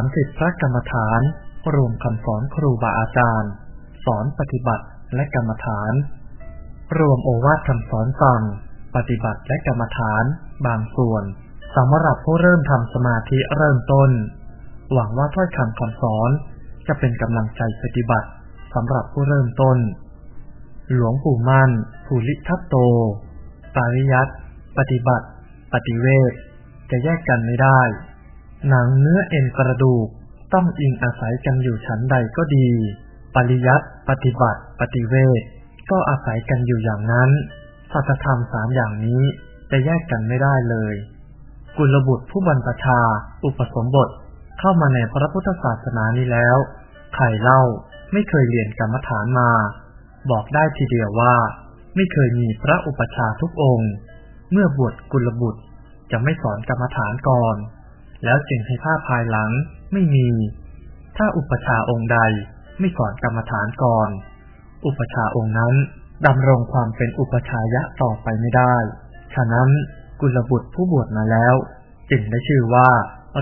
ามสิบพระกรรมฐาน รวมคำสอนครูบาอาจารย์ สอนปฏิบัติและกรรมฐาน รวมโอวาทคำสอนฟัง ปฏิบัติและกรรมฐาน บางส่วนสำหรับผู้เริ่มทำสมาธิเริ่มต้น หวังว่าถ้อยคำคำสอนจะเป็นกำลังใจปฏิบัติสำหรับผู้เริ่มต้น หลวงปู่มั่น ภูริทัตโต ปาริยัตปฏิบัติ ปฏิเวทจะแยกกันไม่ได้ หนังเนื้อเอ็นกระดูกต้องอิงอาศัยกันอยู่ชั้นใดก็ดี ปริยัตปฏิบัติ ปฏิเวทก็อาศัยกันอยู่อย่างนั้นสัจธรรมสามอย่างนี้จะแยกกันไม่ได้เลย กุลบุตรผู้บรรพชา อุปสมบท เข้ามาในพระพุทธศาสนานี้แล้วใครเล่าไม่เคยเรียนกรรมฐานมา บอกได้ทีเดียวว่า ไม่เคยมีพระอุปชาทุกองค์ เมื่อบวชกุลบุตรจะไม่สอนกรรมฐานก่อน แล้วจึงให้ผ้าภายหลังไม่มี ถ้าอุปชาองค์ใดไม่สอนกรรมฐานก่อน อุปชาองค์นั้นดำรงความเป็นอุปชายะต่อไปไม่ได้ ฉะนั้นกุลบุตรผู้บวชมาแล้ว จึงได้ชื่อว่า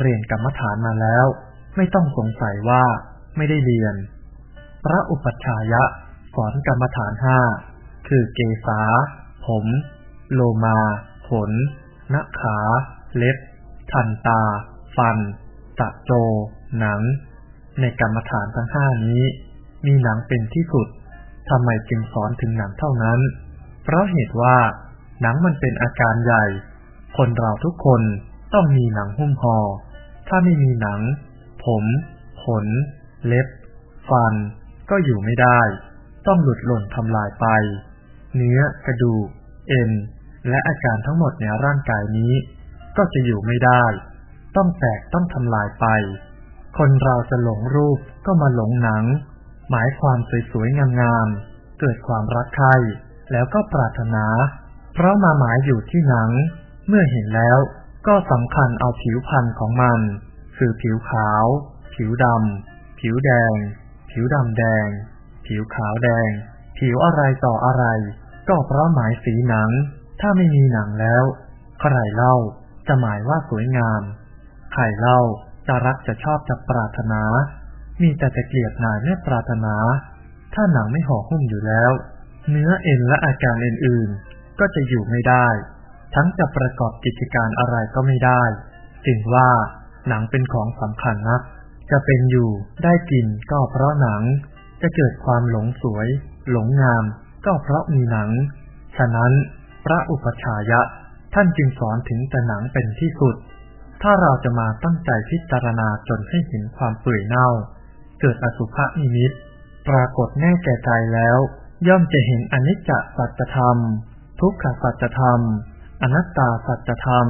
เรียนกรรมฐานมาแล้ว ไม่ต้องสงสัยว่าไม่ได้เรียน พระอุปชายะสอนกรรมฐานห้าคือเกษาผม โลมา ขนนขา เล็บ ทันตา ฟัน ตะโจ หนัง ในกรรมฐานทั้งห้านี้ มีหนังเป็นที่สุด ทำไมจึงสอนถึงหนังเท่านั้น เพราะเหตุว่า หนังมันเป็นอาการใหญ่ คนเราทุกคนต้องมีหนังหุ้มหอ่อ ถ้าไม่มีหนัง ผม ขน เล็บ ฟัน ก็อยู่ไม่ได้ ต้องหลุดหล่นทำลายไป เนื้อ กระดูก เอ็น และอาการทั้งหมดในร่างกายนี้ ก็จะอยู่ไม่ได้ ต้องแตกต้องทำลายไป คนเราจะหลงรูปก็มาหลงหนัง หมายความสวยๆงามๆเกิดความรักใคร่แล้วก็ปรารถนา เพราะมาหมายอยู่ที่หนัง เมื่อเห็นแล้วก็สำคัญเอาผิวพันธุ์ของมัน คือผิวขาว ผิวดำ ผิวแดง ผิวดำแดง ผิวขาวแดง ผิวอะไรต่ออะไร ก็เพราะหมายสีหนัง ถ้าไม่มีหนังแล้ว ใครเล่าจะหมายว่าสวยงาม ใครเล่าจะรักจะชอบจะปรารถนา มีแต่จะเกลียดนายไม่ปรารถนา ถ้าหนังไม่ห่อหุ้มอยู่แล้ว เนื้อเอ็นและอาการอื่นๆ ก็จะอยู่ไม่ได้ ทั้งจะประกอบกิจการอะไรก็ไม่ได้ จึงว่าหนังเป็นของสำคัญนัก จะเป็นอยู่ได้กินก็เพราะหนัง จะเกิดความหลงสวย หลงงาม ก็เพราะมีหนัง ฉะนั้นพระอุปชายะท่านจึงสอนถึงแต่หนังเป็นที่สุด ถ้าเราจะมาตั้งใจพิจารณาจนให้เห็นความเปื่อยเน่า เกิดอสุภะนิมิต ปรากฏแน่แก่ใจแล้ว ย่อมจะเห็นอนิจจสัจธรรม ทุกขสัจธรรม อนัตตาสัจธรรม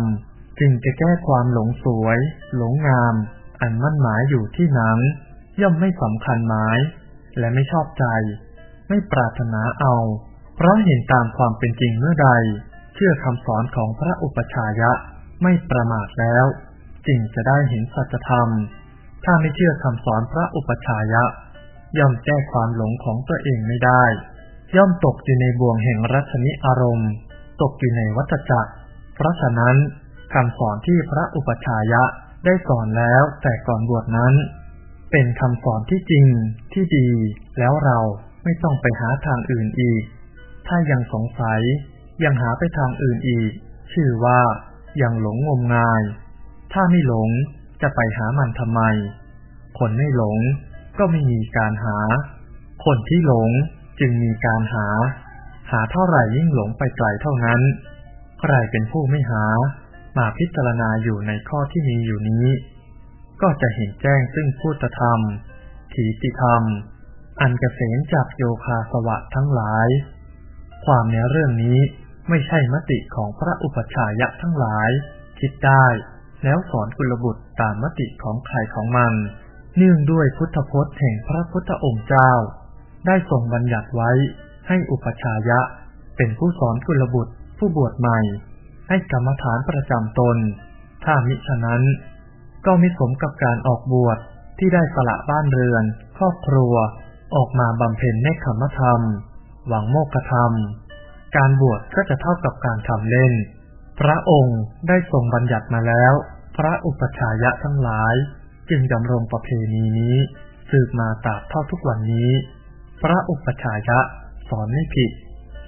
จึงจะแก้ความหลงสวย หลงงาม อันมั่นหมายอยู่ที่นั้งย่อมไม่สำคัญหมาย และไม่ชอบใจ ไม่ปรารถนาเอา เพราะเห็นตามความเป็นจริงเมื่อใด เชื่อคำสอนของพระอุปชายะ ไม่ประมาทแล้ว จึงจะได้เห็นสัจธรรม ถ้าไม่เชื่อคำสอนพระอุปชายะ ย่อมแก้ความหลงของตัวเองไม่ได้ ย่อมตกอยู่ในบ่วงแห่งรัชนิอารมณ์ ตกอยู่ในวัฏจักร เพราะฉะนั้นคำสอนที่พระอุปชายะได้สอนแล้วแต่ก่อนบวชนั้น เป็นคำสอนที่จริงที่ดี แล้วเราไม่ต้องไปหาทางอื่นอีก ถ้ายังสงสัยยังหาไปทางอื่นอีก ชื่อว่า ยังหลงงมงาย ถ้าไม่หลงจะไปหามันทำไม คนไม่หลงก็ไม่มีการหา คนที่หลงจึงมีการหา หาเท่าไหร่ยิ่งหลงไปไกลเท่านั้น ใครเป็นผู้ไม่หา มาพิจารณาอยู่ในข้อที่มีอยู่นี้ ก็จะเห็นแจ้งซึ่งพุทธธรรม ถีติธรรม อันเกษมจากโยคาสวะทั้งหลาย ความในเรื่องนี้ ไม่ใช่มติของพระอุปชายะทั้งหลาย คิดได้ แล้วสอนกุลบุตรตามมติของใครของมัน เนื่องด้วยพุทธพจน์แห่งพระพุทธองค์เจ้า ได้ทรงบัญญัติไว้ให้อุปชายะ เป็นผู้สอนกุลบุตรผู้บวชใหม่ ให้กรรมฐานประจำตน ถ้ามิฉะนั้น ก็ม่สมกับการออกบวชที่ได้สละบ้านเรือน ครอบครัว ออกมาบำเพ็ญในขมธรรม หวังโมกธรรม การบวชก็จะเท่ากับการทำเล่น พระองค์ได้ทรงบัญญัติมาแล้ว พระอุปชายะทั้งหลาย จึงดำรงประเพณีนี้ สืบมาตราบเท่าทุกวันนี้ พระอุปชายะสอนไม่ผิด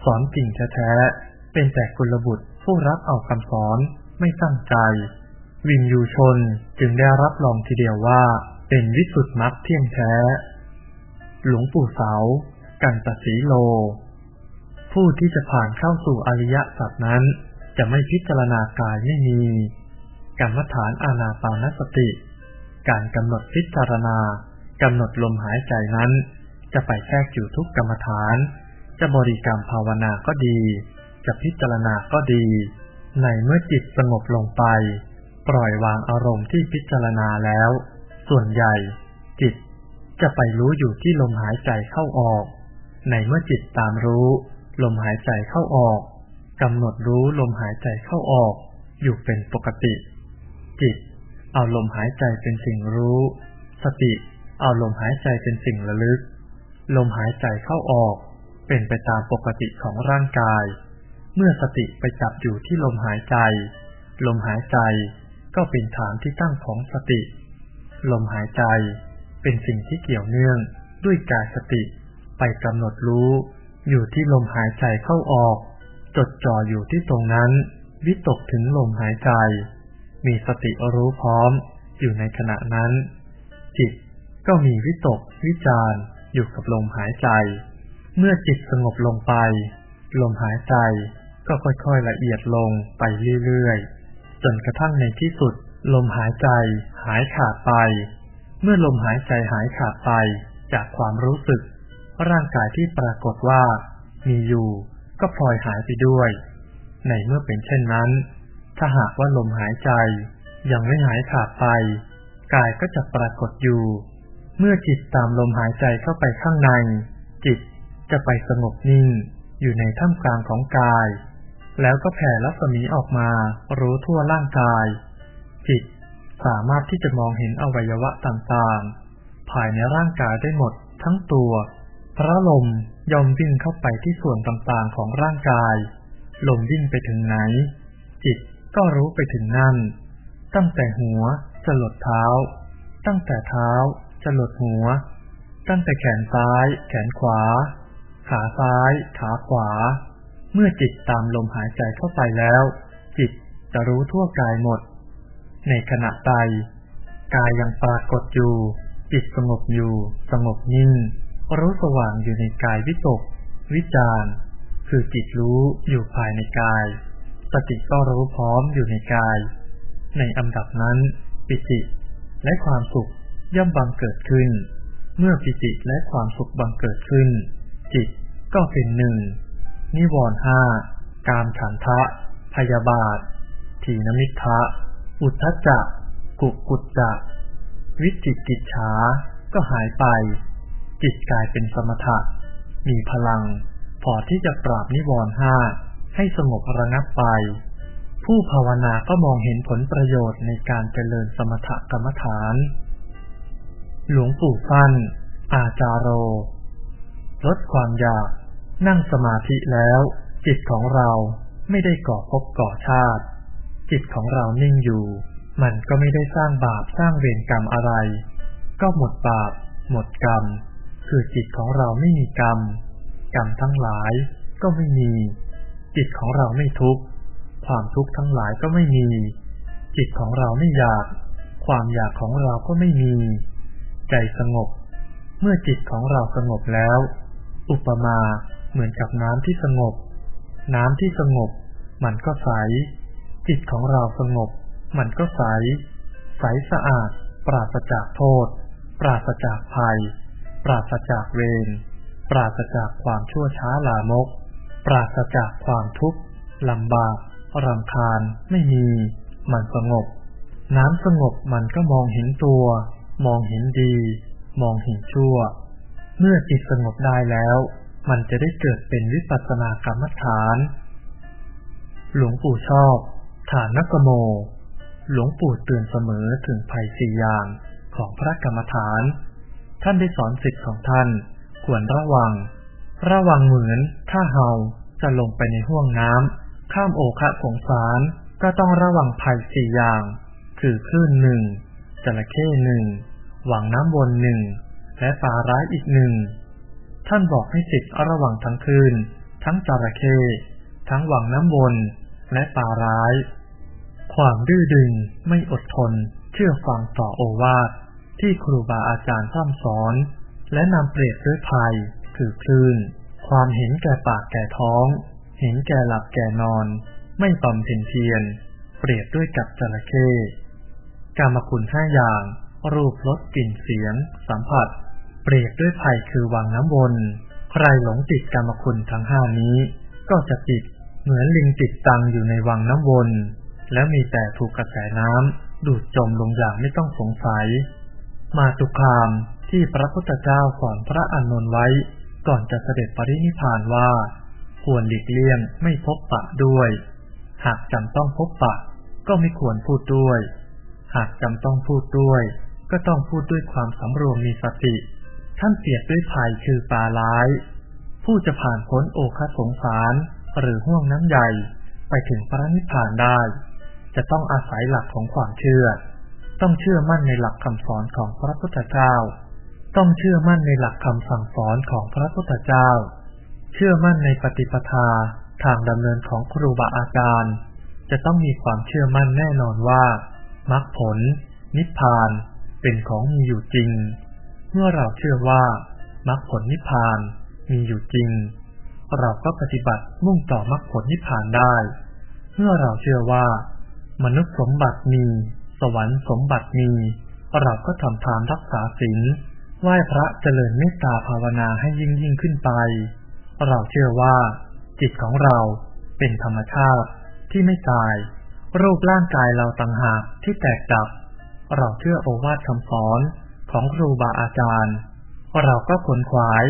สอนจริงแท้ๆเป็นแต่กุลบุตรผู้รับเอาคำสอนไม่ตั้งใจ วินยูชนจึงได้รับรองทีเดียวว่าเป็นวิสุทธิมรรคเที่ยงแท้ หลวงปู่เสา กันตสีโล ผู้ที่จะผ่านเข้าสู่อริยสัจนั้น จะไม่พิจารณากายไม่มี กรรมฐานอานาปานสติ การกำหนดพิจารณากำหนดลมหายใจนั้น จะไปแทรกอยู่ทุกกรรมฐาน จะบริกรรมภาวนาก็ดี จะพิจารณาก็ดี ในเมื่อจิตสงบลงไป ปล่อยวางอารมณ์ที่พิจารณาแล้ว ส่วนใหญ่ จิตจะไปรู้อยู่ที่ลมหายใจเข้าออก ในเมื่อจิตตามรู้ ลมหายใจเข้าออกกำหนดรู้ลมหายใจเข้าออก อยู่เป็นปกติ จิต เอาลมหายใจเป็นสิ่งรู้ สติ เอาลมหายใจเป็นสิ่งระลึก ลมหายใจเข้าออก เป็นไปตามปกติของร่างกาย เมื่อสติไปจับอยู่ที่ลมหายใจ ลมหายใจก็เป็นฐานที่ตั้งของสติ ลมหายใจเป็นสิ่งที่เกี่ยวเนื่องด้วยกายสติไปกำหนดรู้ อยู่ที่ลมหายใจเข้าออก จดจ่ออยู่ที่ตรงนั้น วิตกถึงลมหายใจ มีสติรู้พร้อม อยู่ในขณะนั้น จิตก็มีวิตกวิจารอยู่กับลมหายใจ เมื่อจิตสงบลงไป ลมหายใจก็ค่อยๆละเอียดลงไปเรื่อยๆ จนกระทั่งในที่สุด ลมหายใจหายขาดไป เมื่อลมหายใจหายขาดไปจากความรู้สึก ร่างกายที่ปรากฏว่ามีอยู่ก็พลอยหายไปด้วย ในเมื่อเป็นเช่นนั้น ถ้าหากว่าลมหายใจยังไม่หายขาดไป กายก็จะปรากฏอยู่ เมื่อจิตตามลมหายใจเข้าไปข้างใน จิตจะไปสงบนิ่ง อยู่ในท่ามกลางของกาย แล้วก็แผ่รัศมีออกมา รู้ทั่วร่างกาย จิตสามารถที่จะมองเห็นอวัยวะต่างๆ ภายในร่างกายได้หมดทั้งตัว พระลมยอมวิ่งเข้าไปที่ส่วนต่างๆของร่างกาย ลมวิ่งไปถึงไหน จิตก็รู้ไปถึงนั่น ตั้งแต่หัวจะหลดเท้า ตั้งแต่เท้าจะหลดหัว ตั้งแต่แขนซ้าย แขนขวา ขาซ้าย ขาขวา เมื่อจิตตามลมหายใจเข้าไปแล้ว จิตจะรู้ทั่วกายหมด ในขณะใดกายยังปรากฏอยู่ จิตสงบอยู่ สงบนิ่ง รู้สว่างอยู่ในกายวิตก วิจารคือจิตรู้อยู่ภายในกาย สติก็รู้พร้อมอยู่ในกาย ในอันดับนั้น ปิติ และความสุขย่อมบังเกิดขึ้น เมื่อปิติและความสุขบังเกิดขึ้น จิตก็เป็นหนึ่ง นิวรณ์ห้า กามฉันทะ พยาบาทถีนมิทะ อุทธจักกุกุจจะ วิจิกิจฉา ก็หายไป จิตกลายเป็นสมถะ มีพลัง พอที่จะปราบนิวรณ์ห้าให้สงบระงับไป ผู้ภาวนาก็มองเห็นผลประโยชน์ในการเจริญสมถกรรมฐาน หลวงปู่ฟั่น อาจารโร ลดความอยาก นั่งสมาธิแล้ว จิตของเราไม่ได้ก่อภพก่อชาติ จิตของเรานิ่งอยู่ มันก็ไม่ได้สร้างบาปสร้างเวรกรรมอะไร ก็หมดบาป หมดกรรม คือจิตของเราไม่มีกรรม กรรมทั้งหลายก็ไม่มี จิตของเราไม่ทุกข์ ความทุกข์ทั้งหลายก็ไม่มี จิตของเราไม่อยาก ความอยากของเราก็ไม่มี ใจสงบ เมื่อจิตของเราสงบแล้ว อุปมาเหมือนกับน้ำที่สงบ น้ำที่สงบ มันก็ใส จิตของเราสงบ มันก็ใส ใสสะอาด ปราศจากโทษ ปราศจากภัย ปราศจากเวร ปราศจากความชั่วช้าลามก ปราศจากความทุกข์ลำบากรำคาญไม่มี มันสงบ น้ำสงบมันก็มองเห็นตัว มองเห็นดี มองเห็นชั่ว เมื่อจิตสงบได้แล้ว มันจะได้เกิดเป็นวิปัสสนากรรมฐาน หลวงปู่ชอบฐานนักโม หลวงปู่เตือนเสมอถึงภัยสี่อย่างของพระกรรมฐาน ท่านได้สอนสิทธิ์ของท่าน ควรระวัง ระวังเหมือน ถ้าเฮาจะลงไปในห้วงน้ำ ข้ามโอคะสงสาร ก็ต้องระวังภัยสี่อย่าง คือคลื่นหนึ่งจระเข้หนึ่งหวังน้ำวนหนึ่ง และปลาร้ายอีกหนึ่ง ท่านบอกให้สิทธิ์ระวังทั้งคืน ทั้งจระเข้ ทั้งหวังน้ำวน และปลาร้าย ความดื้อดึงไม่อดทน เชื่อฟังต่อโอวาท ที่ครูบาอาจารย์ท่ำสอน และนำเปรียบด้วยภัย คือคลื่น ความเห็นแก่ปากแก่ท้อง เห็นแก่หลับแก่นอน ไม่บำเพ็ญเพียรเปรียบด้วยกับจระเข้กามคุณห้าอย่าง รูปรสกลิ่นเสียง สัมผัส เปรียบด้วยภัยคือวังน้ำวน ใครหลงติดกามคุณทั้งห้านี้ ก็จะติดเหมือนลิงติดตังอยู่ในวังน้ำวน แล้วมีแต่ถูกกระแสน้ำดูดจมลงอย่างไม่ต้องสงสัย มาตุคามที่พระพุทธเจ้าสอนพระอานนท์ไว้ ก่อนจะเสด็จปรินิพพานว่า ควรหลีกเลี่ยงไม่พบปะด้วย หากจำต้องพบปะ ก็ไม่ควรพูดด้วย หากจำต้องพูดด้วย ก็ต้องพูดด้วยความสำรวมมีสติ ท่านเปรียบด้วยภัยคือปลาร้าย ผู้จะผ่านพ้นโอคสงสารหรือห่วงน้ำใหญ่ไปถึงพระนิพพานได้ จะต้องอาศัยหลักของความเชื่อ ต้องเชื่อมั่นในหลักคำสอนของพระพุทธเจ้า ต้องเชื่อมั่นในหลักคำสั่งสอนของพระพุทธเจ้า เชื่อมั่นในปฏิปทาทางดำเนินของครูบาอาจารย์ จะต้องมีความเชื่อมั่นแน่นอนว่ามรรคผล นิพพาน เป็นของมีอยู่จริง เมื่อเราเชื่อว่ามรรคผลนิพพานมีอยู่จริง เราก็ปฏิบัติมุ่งต่อมรรคผลนิพพานได้ เมื่อเราเชื่อว่า มนุษย์สมบัติมี สวรรค์สมบัติมีเราก็ทำทานรักษาศีลไหว้พระเจริญเมตตาภาวนาให้ยิ่งยิ่งขึ้นไป เราเชื่อว่า จิตของเราเป็นธรรมชาติที่ไม่ตาย รูปร่างกายเราต่างหากที่แตกดับ เราเชื่อโอวาทคำสอนของครูบาอาจารย์ เราก็ขนขวาย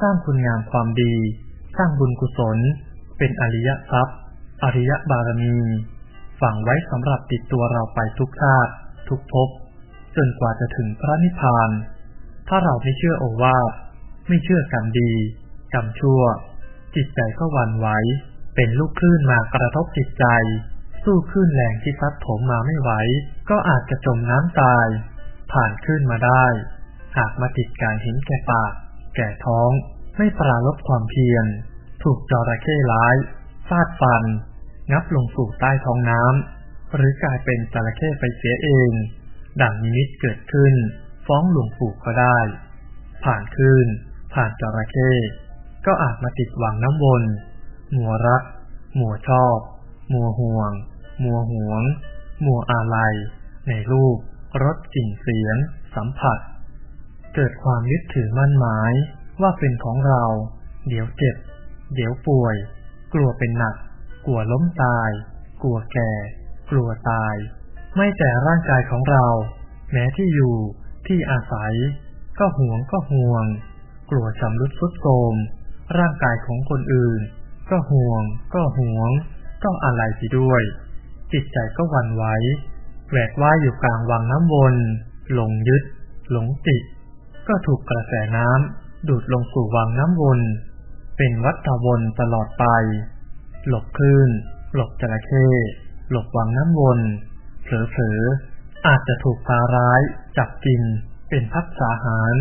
สร้างคุณงามความดี สร้างบุญกุศล เป็นอริยทรัพย์ อริยบารมี ฝังไว้สำหรับติดตัวเราไปทุกชาติ ทุกภพจนกว่าจะถึงพระนิพพาน ถ้าเราไม่เชื่อโอวาทไม่เชื่อกรรมดีกรรมชั่ว จิตใจก็วันไหวเป็นลูกคลื่นมากระทบจิตใจ สู้คลื่นแรงที่ซัดถมมาไม่ไหว ก็อาจจะจมน้ำตาย ผ่านคลื่นมาได้ หากมาติดการเห็นแก่ปาก แก่ท้อง ไม่ปราลบความเพียร ถูกจระเข้ร้าย ฟาดฟัน งับลงสู่ใต้ท้องน้ำหรือกลายเป็นจระเข้ไปเสียเอง ดังนิมิตเกิดขึ้น ฟ้องหลวงปู่ก็ได้ ผ่านคืนผ่านจระเข้ก็อาจมาติดหวังน้ำวนมัวรัก มัวชอบ มัวห่วง มัวหวง มัวอาลัย ในรูปรสกลิ่นเสียง สัมผัส เกิดความยึดถือมั่นหมายว่าเป็นของเรา เดี๋ยวเจ็บ เดี๋ยวป่วย กลัวเป็นหนัก กลัวล้มตาย กลัวแก่ กลัวตาย ไม่แต่ร่างกายของเรา แม้ที่อยู่ที่อาศัย ก็ห่วงก็ห่วง กลัวชำรุดทรุดโทรมร่างกายของคนอื่น ก็ห่วง ก็ห่วง ก็อะไรไปด้วย จิตใจก็วันไหวแหวกว่ายอยู่กลางวังน้ำวนหลงยึด หลงติด ก็ถูกกระแสน้ำดูดลงสู่วังน้ำวน เป็นวัฏวนตลอดไป หลบคลื่น หลบจระเข้ หลบวังน้ำวน เผลอๆ อาจจะถูกปลาร้ายจับกินเป็นพักสาหาร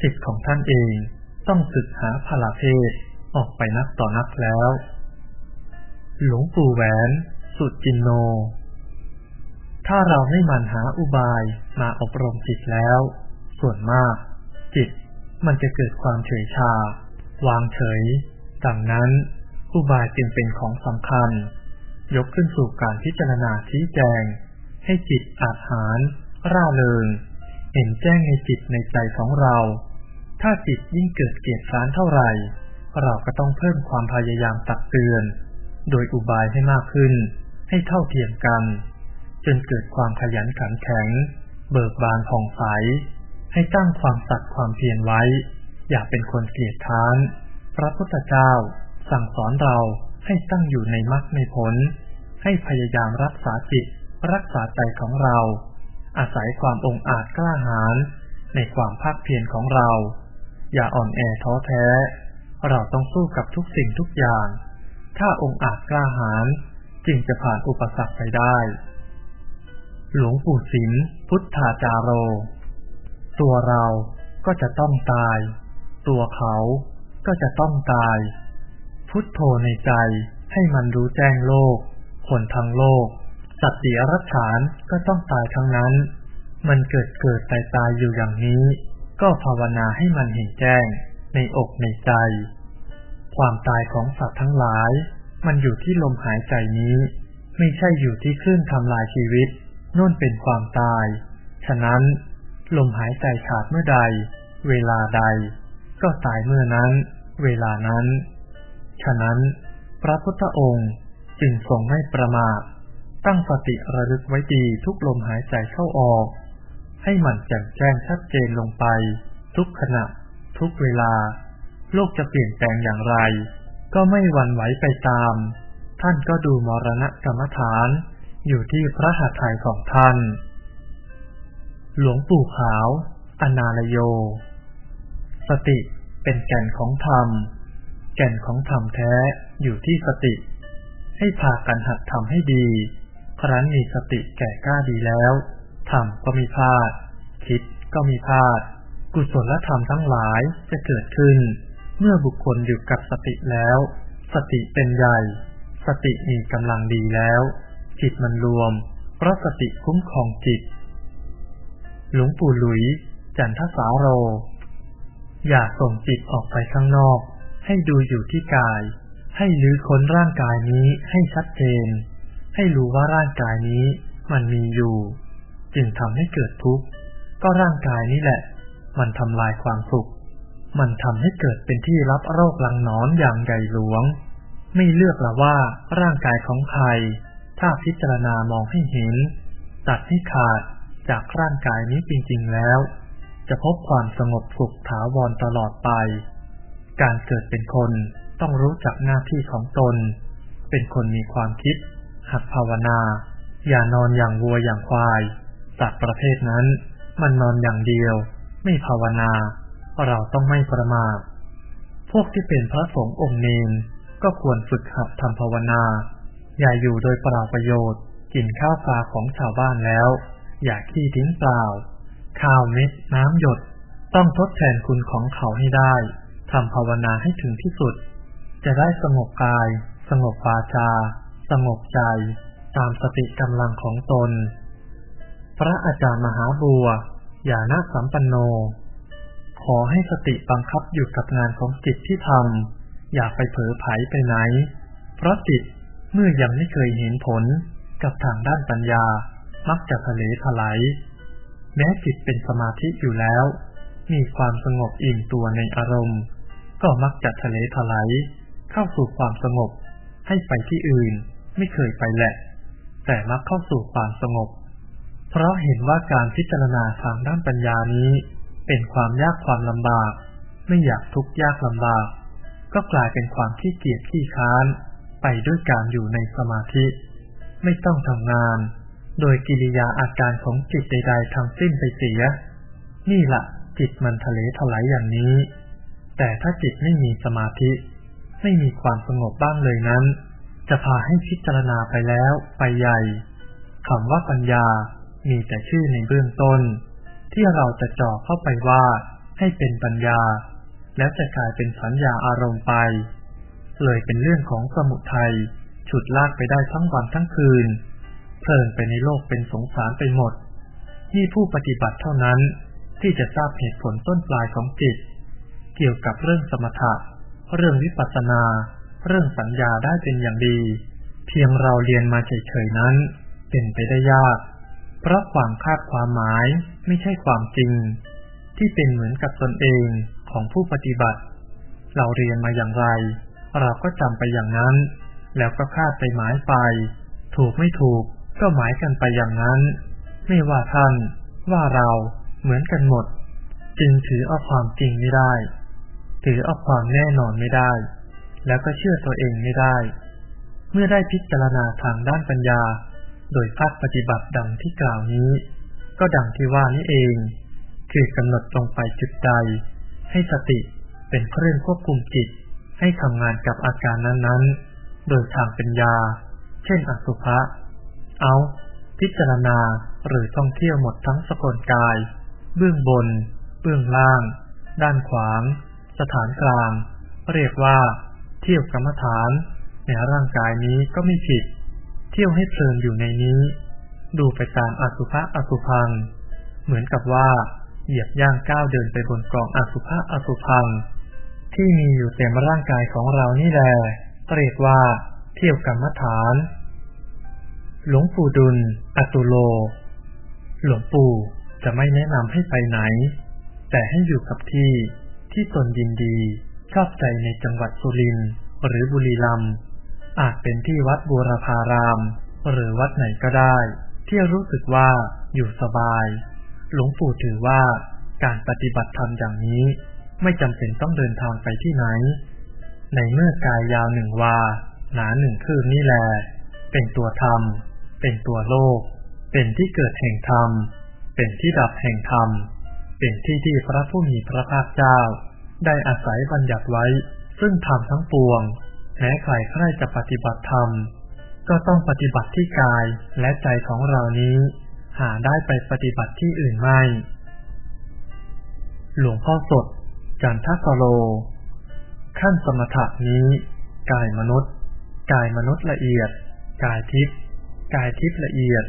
สิทธิ์ของท่านเองต้องศึกหาพลาเพศออกไปนักต่อนักแล้ว หลวงปู่แหวน สุดจินโน ถ้าเราไม่มันหาอุบายมาอบรมจิตแล้ว ส่วนมาก จิตมันจะเกิดความเฉยชา วางเฉย ดังนั้น อุบายจึงเป็นของสำคัญ ยกขึ้นสู่การพิจารณาชี้แจง ให้จิตอาหาร ร่าเริง เห็นแจ้งในจิตในใจของเรา ถ้าจิตยิ่งเกิดเกียรติค้านเท่าไหร่ เราก็ต้องเพิ่มความพยายามตักเตือน โดยอุบายให้มากขึ้น ให้เท่าเทียมกัน จนเกิดความขยันขันแข็ง เบิกบานผ่องใส ให้ตั้งความสัตย์ความเพียรไว้ อย่าเป็นคนเกลียดค้าน พระพุทธเจ้า สั่งสอนเราให้ตั้งอยู่ในมรรคในผล ให้พยายามรักษาจิตรักษาใจของเรา อาศัยความองอาจกล้าหาญในความภาคเพียรของเรา อย่าอ่อนแอท้อแท้ เราต้องสู้กับทุกสิ่งทุกอย่าง ถ้าองอาจกล้าหาญจึงจะผ่านอุปสรรคไปได้ หลวงปู่สิมพุทธาจารโร ตัวเราก็จะต้องตาย ตัวเขาก็จะต้องตาย พุทโธในใจให้มันรู้แจ้งโลกคนทั้งโลก สัตว์เดีรัฐานก็ต้องตายทั้งนั้น มันเกิดเกิดตายตายอยู่อย่างนี้ ก็ภาวนาให้มันเห็นแจ้ง ในอกในใจ ความตายของสัตว์ทั้งหลาย มันอยู่ที่ลมหายใจนี้ ไม่ใช่อยู่ที่คลื่นทำลายชีวิตนู่นเป็นความตาย ฉะนั้น ลมหายใจขาดเมื่อใด เวลาใด ก็ตายเมื่อนั้น เวลานั้น ฉะนั้น พระพุทธองค์จึงทรงไม่ประมาทตั้งสติระลึกไว้ดีทุกลมหายใจเข้าออก ให้มันแจ่มแจ้งชัดเจนลงไป ทุกขณะ ทุกเวลา โลกจะเปลี่ยนแปลงอย่างไร ก็ไม่หวั่นไหวไปตาม ท่านก็ดูมรณะกรรมฐาน อยู่ที่พระหัตถ์ไทยของท่าน หลวงปู่ขาว อนาลโย สติเป็นแก่นของธรรม ก่นของธรรมแท้อยู่ที่สติ ให้พากันหัดทำให้ดี ครั้นมีสติแก่กล้าดีแล้วทำก็มีพลาด คิดก็มีพลาด กุศลธรรมทั้งหลายจะเกิดขึ้น เมื่อบุคคลอยู่กับสติแล้ว สติเป็นใหญ่ สติมีกำลังดีแล้ว จิตมันรวม เพราะสติคุ้มครองจิต หลวงปู่หลุย จันทสาโร อย่าส่งจิตออกไปข้างนอก ให้ดูอยู่ที่กาย ให้ลื้อค้นร่างกายนี้ให้ชัดเจน ให้รู้ว่าร่างกายนี้มันมีอยู่ จึงทำให้เกิดทุกข์ ก็ร่างกายนี้แหละ มันทำลายความสุข มันทำให้เกิดเป็นที่รับโรคลังนอนอย่างใหญ่หลวง ไม่เลือกละว่าร่างกายของใคร ถ้าพิจารณามองให้เห็น ตัดให้ขาดจากร่างกายนี้จริงๆแล้ว จะพบความสงบสุขถาวรตลอดไป การเกิดเป็นคนต้องรู้จักหน้าที่ของตน เป็นคนมีความคิด หัดภาวนา อย่านอนอย่างวัวอย่างควายสัตว์ประเภทนั้น มันนอนอย่างเดียว ไม่ภาวนา เราต้องไม่ประมาทพวกที่เป็นพระสงฆ์องค์เนงก็ควรฝึกหัดทำภาวนา อย่าอยู่โดยเปล่าประโยชน์ กินข้าวปลาของชาวบ้านแล้ว อย่าขี้ทิ้งเปล่า ข้าวเม็ดน้ำหยด ต้องทดแทนคุณของเขาให้ได้ ทำภาวนาให้ถึงที่สุด จะได้สงบกาย สงบวาจา สงบใจ ตามสติกำลังของตน พระอาจารย์มหาบัวอย่านาสัมปันโน ขอให้สติบังคับอยู่กับงานของจิตที่ทำอย่าไปเผลอไผไปไหน เพราะจิตเมื่อยังไม่เคยเห็นผลกับทางด้านปัญญา มักจะทะเลถลายแม้จิตเป็นสมาธิอยู่แล้ว มีความสงบอิ่มตัวในอารมณ์ ก็มักจะทะเลถลายเข้าสู่ความสงบ ให้ไปที่อื่นไม่เคยไปแหละ แต่มักเข้าสู่ความสงบ เพราะเห็นว่าการพิจารณาทางด้านปัญญานี้ เป็นความยากความลำบาก ไม่อยากทุกข์ยากลำบาก ก็กลายเป็นความขี้เกียจขี้ค้าน ไปด้วยการอยู่ในสมาธิ ไม่ต้องทำงาน โดยกิริยาอาการของจิตใด ๆทั้งสิ้นไปเสีย นี่ละจิตมันทะเลถลายอย่างนี้ แต่ถ้าจิตไม่มีสมาธิ ไม่มีความสงบบ้างเลยนั้น จะพาให้พิจารณาไปแล้วไปใหญ่คำว่าปัญญามีแต่ชื่อในเบื้องต้น ที่เราจะจ่อเข้าไปว่าให้เป็นปัญญา แล้วจะกลายเป็นสัญญาอารมณ์ไป เลยเป็นเรื่องของสมุทัยฉุดลากไปได้ทั้งวันทั้งคืน เพลินไปในโลกเป็นสงสารไปหมด นี่ผู้ปฏิบัติเท่านั้นที่จะทราบเหตุผลต้นปลายของจิต กี่ยวกับเรื่องสมถะ เรื่องวิปัสสนา เรื่องสัญญาได้เป็นอย่างดี เพียงเราเรียนมาเฉยๆนั้น เป็นไปได้ยาก เพราะความคาดความหมายไม่ใช่ความจริง ที่เป็นเหมือนกับตนเองของผู้ปฏิบัติ เราเรียนมาอย่างไร เราก็จำไปอย่างนั้น แล้วก็คาดไปหมายไป ถูกไม่ถูกก็หมายกันไปอย่างนั้น ไม่ว่าท่าน ว่าเราเหมือนกันหมด จึงถือเอาความจริงไม่ได้ ถือเอาความแน่นอนไม่ได้ แล้วก็เชื่อตัวเองไม่ได้ เมื่อได้พิจารณาทางด้านปัญญา โดยภาคปฏิบัติดังที่กล่าวนี้ ก็ดังที่ว่านี้เอง คือกำหนดลงไปจุดใด ให้สติเป็นเครื่องควบคุมจิต ให้ทำงานกับอาการนั้นๆ โดยทางปัญญา เช่นอสุภะเอาพิจารณาหรือท่องเที่ยวหมดทั้งสกลกาย เบื้องบน เบื้องล่าง ด้านขวาง สถานกลาง เรียกว่า เที่ยวกรรมฐาน ในร่างกายนี้ก็ไม่ผิด เที่ยวให้เพลินอยู่ในนี้ ดูไปตามอสุภะอสุพัง เหมือนกับว่า เหยียบย่างก้าวเดินไปบนกองอสุภะอสุพัง ที่มีอยู่เต็มร่างกายของเรานี่แหละเรียกว่า เที่ยวกรรมฐาน หลวงปู่ดุลอตุโล หลวงปู่จะไม่แนะนำให้ไปไหน แต่ให้อยู่กับที่ ที่ตนยินดี ชอบใจในจังหวัดสุรินทร์หรือบุรีรัมย์อาจเป็นที่วัดบูรพาราม หรือวัดไหนก็ได้ ที่รู้สึกว่าอยู่สบาย หลวงปู่ถือว่าการปฏิบัติธรรมอย่างนี้ ไม่จำเป็นต้องเดินทางไปที่ไหน ในเมื่อกายยาวหนึ่งวา หนาหนึ่งคืบนี่แล เป็นตัวธรรม เป็นตัวโลก เป็นที่เกิดแห่งธรรม เป็นที่ดับแห่งธรรม เป็นที่ที่พระผู้มีพระภาคเจ้า ได้อาศัยบัญญัติไว้ ซึ่งธรรมทั้งปวง แม้ใครใครจะปฏิบัติธรรม ก็ต้องปฏิบัติที่กายและใจของเรานี้ หาได้ไปปฏิบัติที่อื่นไม่ หลวงพ่อสด จันทสโล ขั้นสมถะนี้ กายมนุษย์ กายมนุษย์ละเอียด กายทิพย์กายทิพย์ละเอียด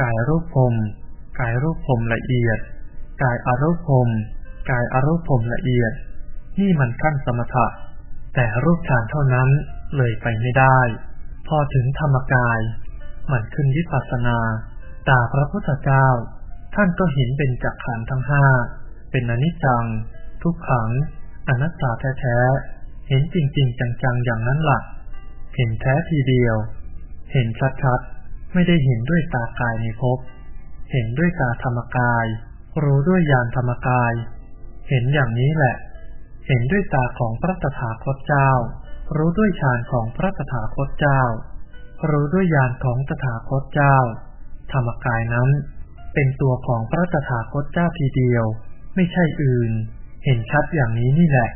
กายรูปพรมกายรูปพรมละเอียด กายอารูปพรมกายอารูปพรมละเอียด นี่มันขั้นสมถะ แต่รูปฌานเท่านั้นเลยไปไม่ได้ พอถึงธรรมกาย มันขึ้นวิปัสสนาตาพระพุทธเจ้า ท่านก็เห็นเป็นจักขันทั้งห้า เป็นอนิจจัง ทุกขัง อนัตตาแท้ๆ เห็นจริงๆ จังๆ อย่างนั้นหลักเห็นแท้ทีเดียว เห็นชัดๆ ไม่ได้เห็นด้วยตากายในภพ เห็นด้วยตาธรรมกาย รู้ด้วยญาณธรรมกาย เห็นอย่างนี้แหละ เห็นด้วยตาของพระตถาคตเจ้า รู้ด้วยฌานของพระตถาคตเจ้า รู้ด้วยญาณของตถาคตเจ้า ธรรมกายนั้น เป็นตัวของพระตถาคตเจ้าทีเดียว ไม่ใช่อื่น เห็นชัดอย่างนี้นี่แหละ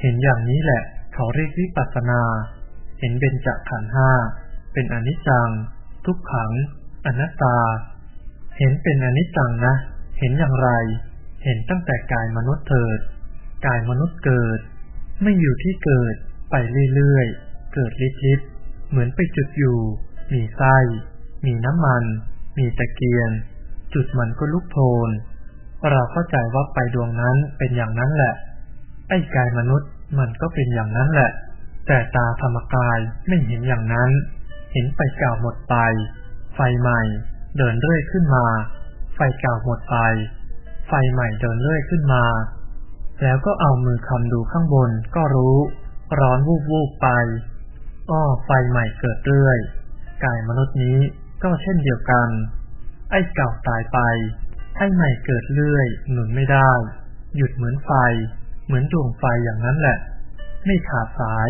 เห็นอย่างนี้แหละ เขาเรียกวิปัสสนา เห็นเบญจขันธ์ห้าเป็นอนิจจัง ทุกขัง อนัตตา เห็นเป็นอนิจจังนะ เห็นอย่างไร เห็นตั้งแต่กายมนุษย์เถิด กายมนุษย์เกิด ไม่อยู่ที่เกิด ไปเรื่อยๆ เกิดลิบๆ เหมือนไปจุดอยู่ มีไส้ มีน้ำมัน มีตะเกียง จุดมันก็ลุกโพลนเราเข้าใจว่าไปดวงนั้นเป็นอย่างนั้นแหละ ไอ้กายมนุษย์มันก็เป็นอย่างนั้นแหละ แต่ตาธรรมกายไม่เห็นอย่างนั้น เห็นไฟเก่าหมดไป ไฟใหม่ เดินเรื่อยขึ้นมา ไฟเก่าหมดไป ไฟใหม่เดินเรื่อยขึ้นมา แล้วก็เอามือคำดูข้างบนก็รู้ ร้อนวูบวูบไปอ้อไฟใหม่เกิดเรื่อยกายมนุษย์นี้ก็เช่นเดียวกัน ไอ้เก่าตายไปไอ้ใหม่เกิดเรื่อย หนุนไม่ได้ หยุดเหมือนไฟ เหมือนดวงไฟอย่างนั้นแหละ ไม่ขาดสาย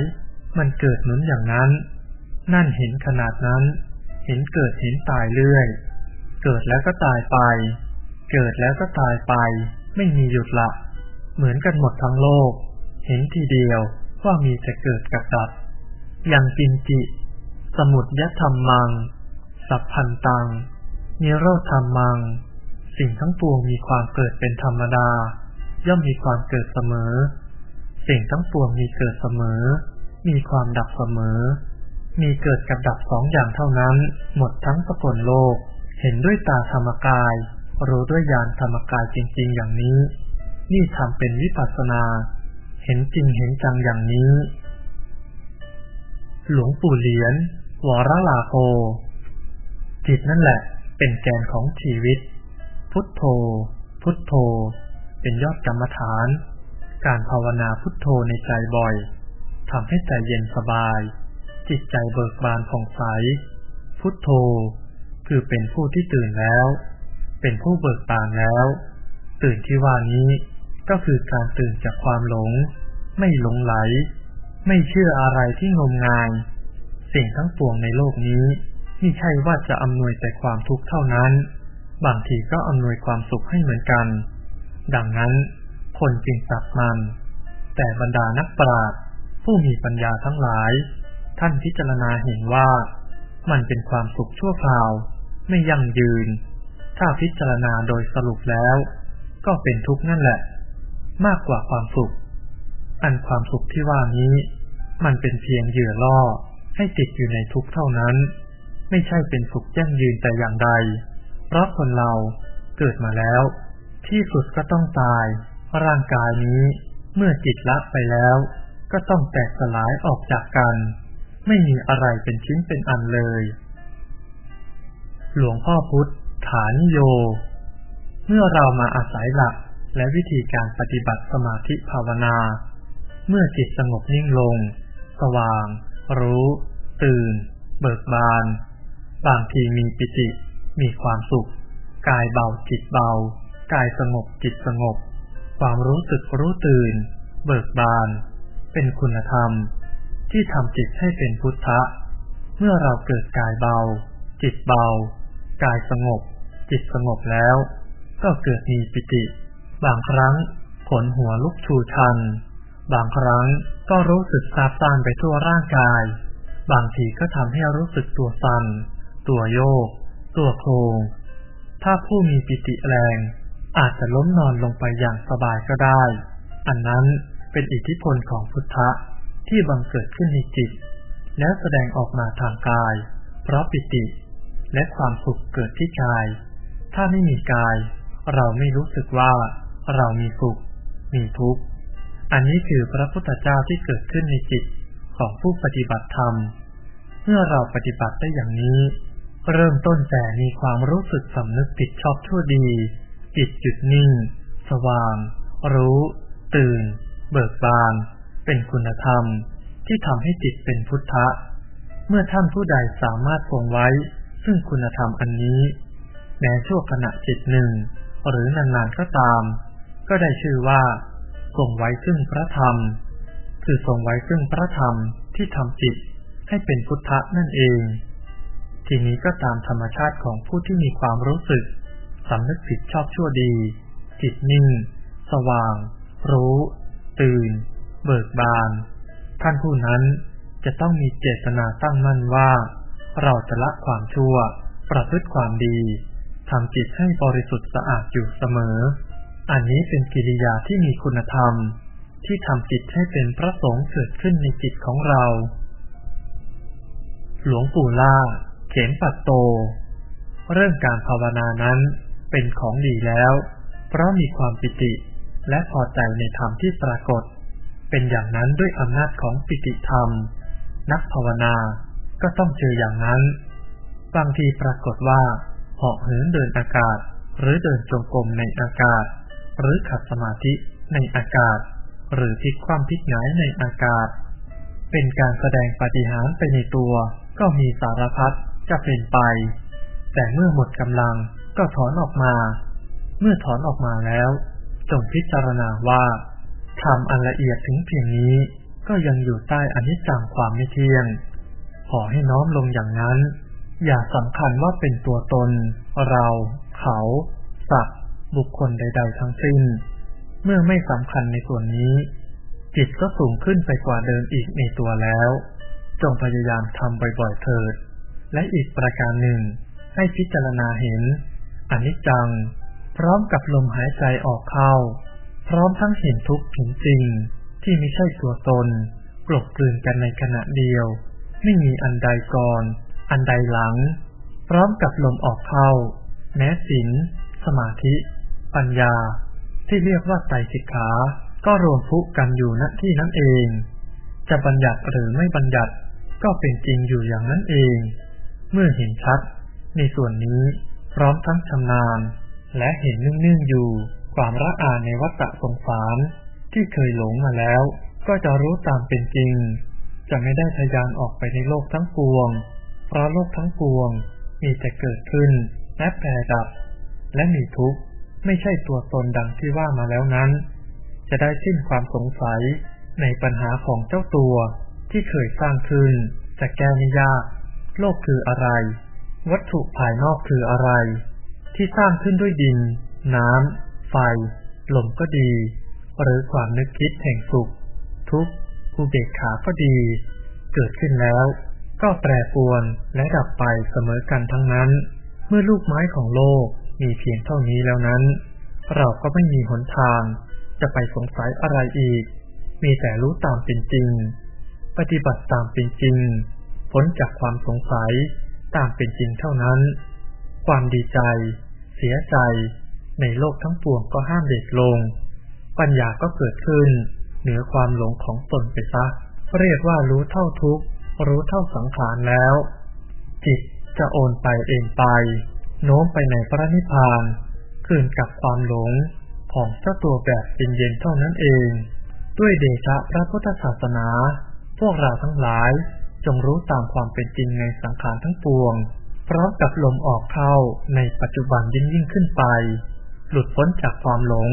มันเกิดหนุนอย่างนั้น นั่นเห็นขนาดนั้น เห็นเกิดเห็นตายเรื่อย เกิดแล้วก็ตายไป เกิดแล้วก็ตายไป ไม่มีหยุดละ เหมือนกันหมดทั้งโลก เห็นทีเดียวว่ามีแต่เกิดกับดับ อย่างปินจิ สมุดยธรรมัง สัพพันตัง นิโรธธรรมัง สิ่งทั้งปวงมีความเกิดเป็นธรรมดา ย่อมมีความเกิดเสมอ สิ่งทั้งปวงมีเกิดเสมอ มีความดับเสมอ มีเกิดกับดับสองอย่างเท่านั้น หมดทั้งสกลโลก เห็นด้วยตาธรรมกาย รู้ด้วยญาณธรรมกายจริง ๆ อย่างนี้ นี่ทำเป็นวิปัสสนา เห็นจริงเห็นจังอย่างนี้ หลวงปู่เหรียญวรลาโภจิตนั่นแหละ เป็นแกนของชีวิต พุทโธ พุทโธ เป็นยอดกรรมฐาน การภาวนาพุทโธในใจบ่อยทำให้ใจเย็นสบาย จิตใจเบิกบานผ่องใส พุทโธ คือเป็นผู้ที่ตื่นแล้ว เป็นผู้เบิกบานแล้ว ตื่นที่ว่านี้ก็คือการตื่นจากความหลง ไม่หลงไหล ไม่เชื่ออะไรที่งมงาย สิ่งทั้งปวงในโลกนี้ไม่ใช่ว่าจะอำนวยแต่ความทุกข์เท่านั้น บางทีก็อำนวยความสุขให้เหมือนกัน ดังนั้น คนจึงสับมัน แต่บรรดานักปราชญ์ผู้มีปัญญาทั้งหลาย ท่านพิจารณาเห็นว่า มันเป็นความสุขชั่วคราว ไม่ยั่งยืน ถ้าพิจารณาโดยสรุปแล้ว ก็เป็นทุกข์นั่นแหละ มากกว่าความสุข อันความสุขที่ว่านี้ มันเป็นเพียงเหยื่อล่อให้ติดอยู่ในทุกข์เท่านั้น ไม่ใช่เป็นสุขยั่งยืนแต่อย่างใด เพราะคนเราเกิดมาแล้ว ที่สุดก็ต้องตาย ร่างกายนี้เมื่อจิตละไปแล้ว ก็ต้องแตกสลายออกจากกัน ไม่มีอะไรเป็นชิ้นเป็นอันเลย หลวงพ่อพุธฐานโย เมื่อเรามาอาศัยหลักและวิธีการปฏิบัติสมาธิภาวนา เมื่อจิตสงบนิ่งลง สว่าง รู้ ตื่น เบิกบาน บางทีมีปิติ มีความสุข กายเบาจิตเบา กายสงบจิตสงบ ความรู้สึกรู้ตื่น เบิกบาน เป็นคุณธรรม ที่ทำจิตให้เป็นพุทธะ เมื่อเราเกิดกายเบา จิตเบา กายสงบ จิตสงบแล้ว ก็เกิดมีปิติ บางครั้งขนหัวลุกชูชัน บางครั้งก็รู้สึกซาบซ่านไปทั่วร่างกาย บางทีก็ทำให้รู้สึกตัวสั่น ตัวโยก ตัวโครงถ้าผู้มีปิติแรง อาจจะล้มนอนลงไปอย่างสบายก็ได้ อันนั้นเป็นอิทธิพลของพุทธะที่บังเกิดขึ้นในจิต แล้วแสดงออกมาทางกาย เพราะปิติ และความสุขเกิดที่กาย ถ้าไม่มีกาย เราไม่รู้สึกว่าเรามีสุข มีทุกข์ อันนี้คือพระพุทธเจ้าที่เกิดขึ้นในจิตของผู้ปฏิบัติธรรม เมื่อเราปฏิบัติได้อย่างนี้ เริ่มต้นแต่มีความรู้สึกสำนึกผิดชอบชั่วดี จิตหยุดนิ่ง สว่าง รู้ ตื่น เบิกบาน เป็นคุณธรรมที่ทำให้จิตเป็นพุทธะ เมื่อท่านผู้ใดสามารถคงไว้ ซึ่งคุณธรรมอันนี้ แม้ชั่วขณะจิตหนึ่ง หรือนานๆก็ตาม ก็ได้ชื่อว่าคงไว้ซึ่งพระธรรม คือทรงไว้ซึ่งพระธรรมที่ทำจิตให้เป็นพุทธะนั่นเอง ทีนี้ก็ตามธรรมชาติของผู้ที่มีความรู้สึกสำนึกผิดชอบชั่วดี จิตนิ่ง สว่าง รู้ ตื่น เบิกบาน ท่านผู้นั้นจะต้องมีเจตนาตั้งมั่นว่า เราจะละความชั่ว ประพฤติความดีทำจิตให้บริสุทธิ์สะอาดอยู่เสมอ อันนี้เป็นกิริยาที่มีคุณธรรม ที่ทำจิตให้เป็นพระสงฆ์เกิดขึ้นในจิตของเรา หลวงปู่ล่า เขนปัตโต เรื่องการภาวนานั้นเป็นของดีแล้ว เพราะมีความปิติและพอใจในธรรมที่ปรากฏ เป็นอย่างนั้นด้วยอำนาจของปิติธรรม นักภาวนา ก็ต้องเจออย่างนั้น บางทีปรากฏว่าเหาะเหินเดินอากาศ หรือเดินจงกรมในอากาศ หรือขัดสมาธิในอากาศ หรือพลิกคว่ำพลิกหงายในอากาศ เป็นการแสดงปฏิหารไปในตัว ก็มีสารพัดจะเป็นไป แต่เมื่อหมดกำลังก็ถอนออกมา เมื่อถอนออกมาแล้ว จงพิจารณาว่าทำอันละเอียดถึงเพียงนี้ ก็ยังอยู่ใต้อนิจจังความไม่เที่ยง ขอให้น้อมลงอย่างนั้น อย่าสำคัญว่าเป็นตัวตน เรา เขา สัตว์ บุคคลใด ๆ ทั้งสิ้น เมื่อไม่สำคัญในส่วนนี้ จิตก็สูงขึ้นไปกว่าเดิมอีกในตัวแล้ว จงพยายามทำบ่อยๆเถิด และอีกประการหนึ่ง ให้พิจารณาเห็นอนิจจัง พร้อมกับลมหายใจออกเข้า พร้อมทั้งเห็นทุกข์เห็นจริง ที่ไม่ใช่ตัวตนกลบกลืนกันในขณะเดียว ไม่มีอันใดก่อน อันใดหลัง พร้อมกับลมออกเข้า แม้ศีลสมาธิ ปัญญา ที่เรียกว่าไตรสิกขา ก็รวมพุกันอยู่ณที่นั้นเอง จะบัญญัติหรือไม่บัญญัติก็เป็นจริงอยู่อย่างนั้นเอง เมื่อเห็นชัด ในส่วนนี้พร้อมทั้งชำนาญ และเห็นเนึ่องๆอยู่ ความระอาในวัฏสงสาร ที่เคยหลงมาแล้ว ก็จะรู้ตามเป็นจริง จะไม่ได้ทยานออกไปในโลกทั้งปวง เพราะโลกทั้งปวงมีแต่เกิดขึ้นและแปรดับ และมีทุกข์ไม่ใช่ตัวตนดังที่ว่ามาแล้วนั้น จะได้สิ้นความสงสัยในปัญหาของเจ้าตัวที่เคยสร้างขึ้นจะแก้ไม่ยาก โลกคืออะไร วัตถุภายนอกคืออะไร ที่สร้างขึ้นด้วยดิน น้ำ ไฟ ลมก็ดี หรือความนึกคิดแห่งสุข ทุกข์ อุเบกขาก็ดี เกิดขึ้นแล้ว ก็แปรปรวนและดับไปเสมอกันทั้งนั้น เมื่อลูกไม้ของโลกมีเพียงเท่านี้แล้วนั้น เราก็ไม่มีหนทาง จะไปสงสัยอะไรอีก มีแต่รู้ตามเป็นจริง ปฏิบัติตามเป็นจริงพ้นจากความสงสัยตามเป็นจริงเท่านั้น ความดีใจ เสียใจ ในโลกทั้งปวงก็ห้ามเด็ดลง ปัญญาก็เกิดขึ้น เหนือความหลงของตนไปซะ เรียกว่ารู้เท่าทุกข์ รู้เท่าสังขารแล้ว จิตจะโอนไปเองไป โน้มไปในพระนิพพานคืนกับความหลงของเจ้าตัวแบบเย็นๆเท่านั้นเอง ด้วยเดชะพระพุทธศาสนา พวกเราทั้งหลายจงรู้ตามความเป็นจริงในสังขารทั้งปวง พร้อมกับลมออกเข้าในปัจจุบันยิ่งยิ่งขึ้นไป หลุดพ้นจากความหลง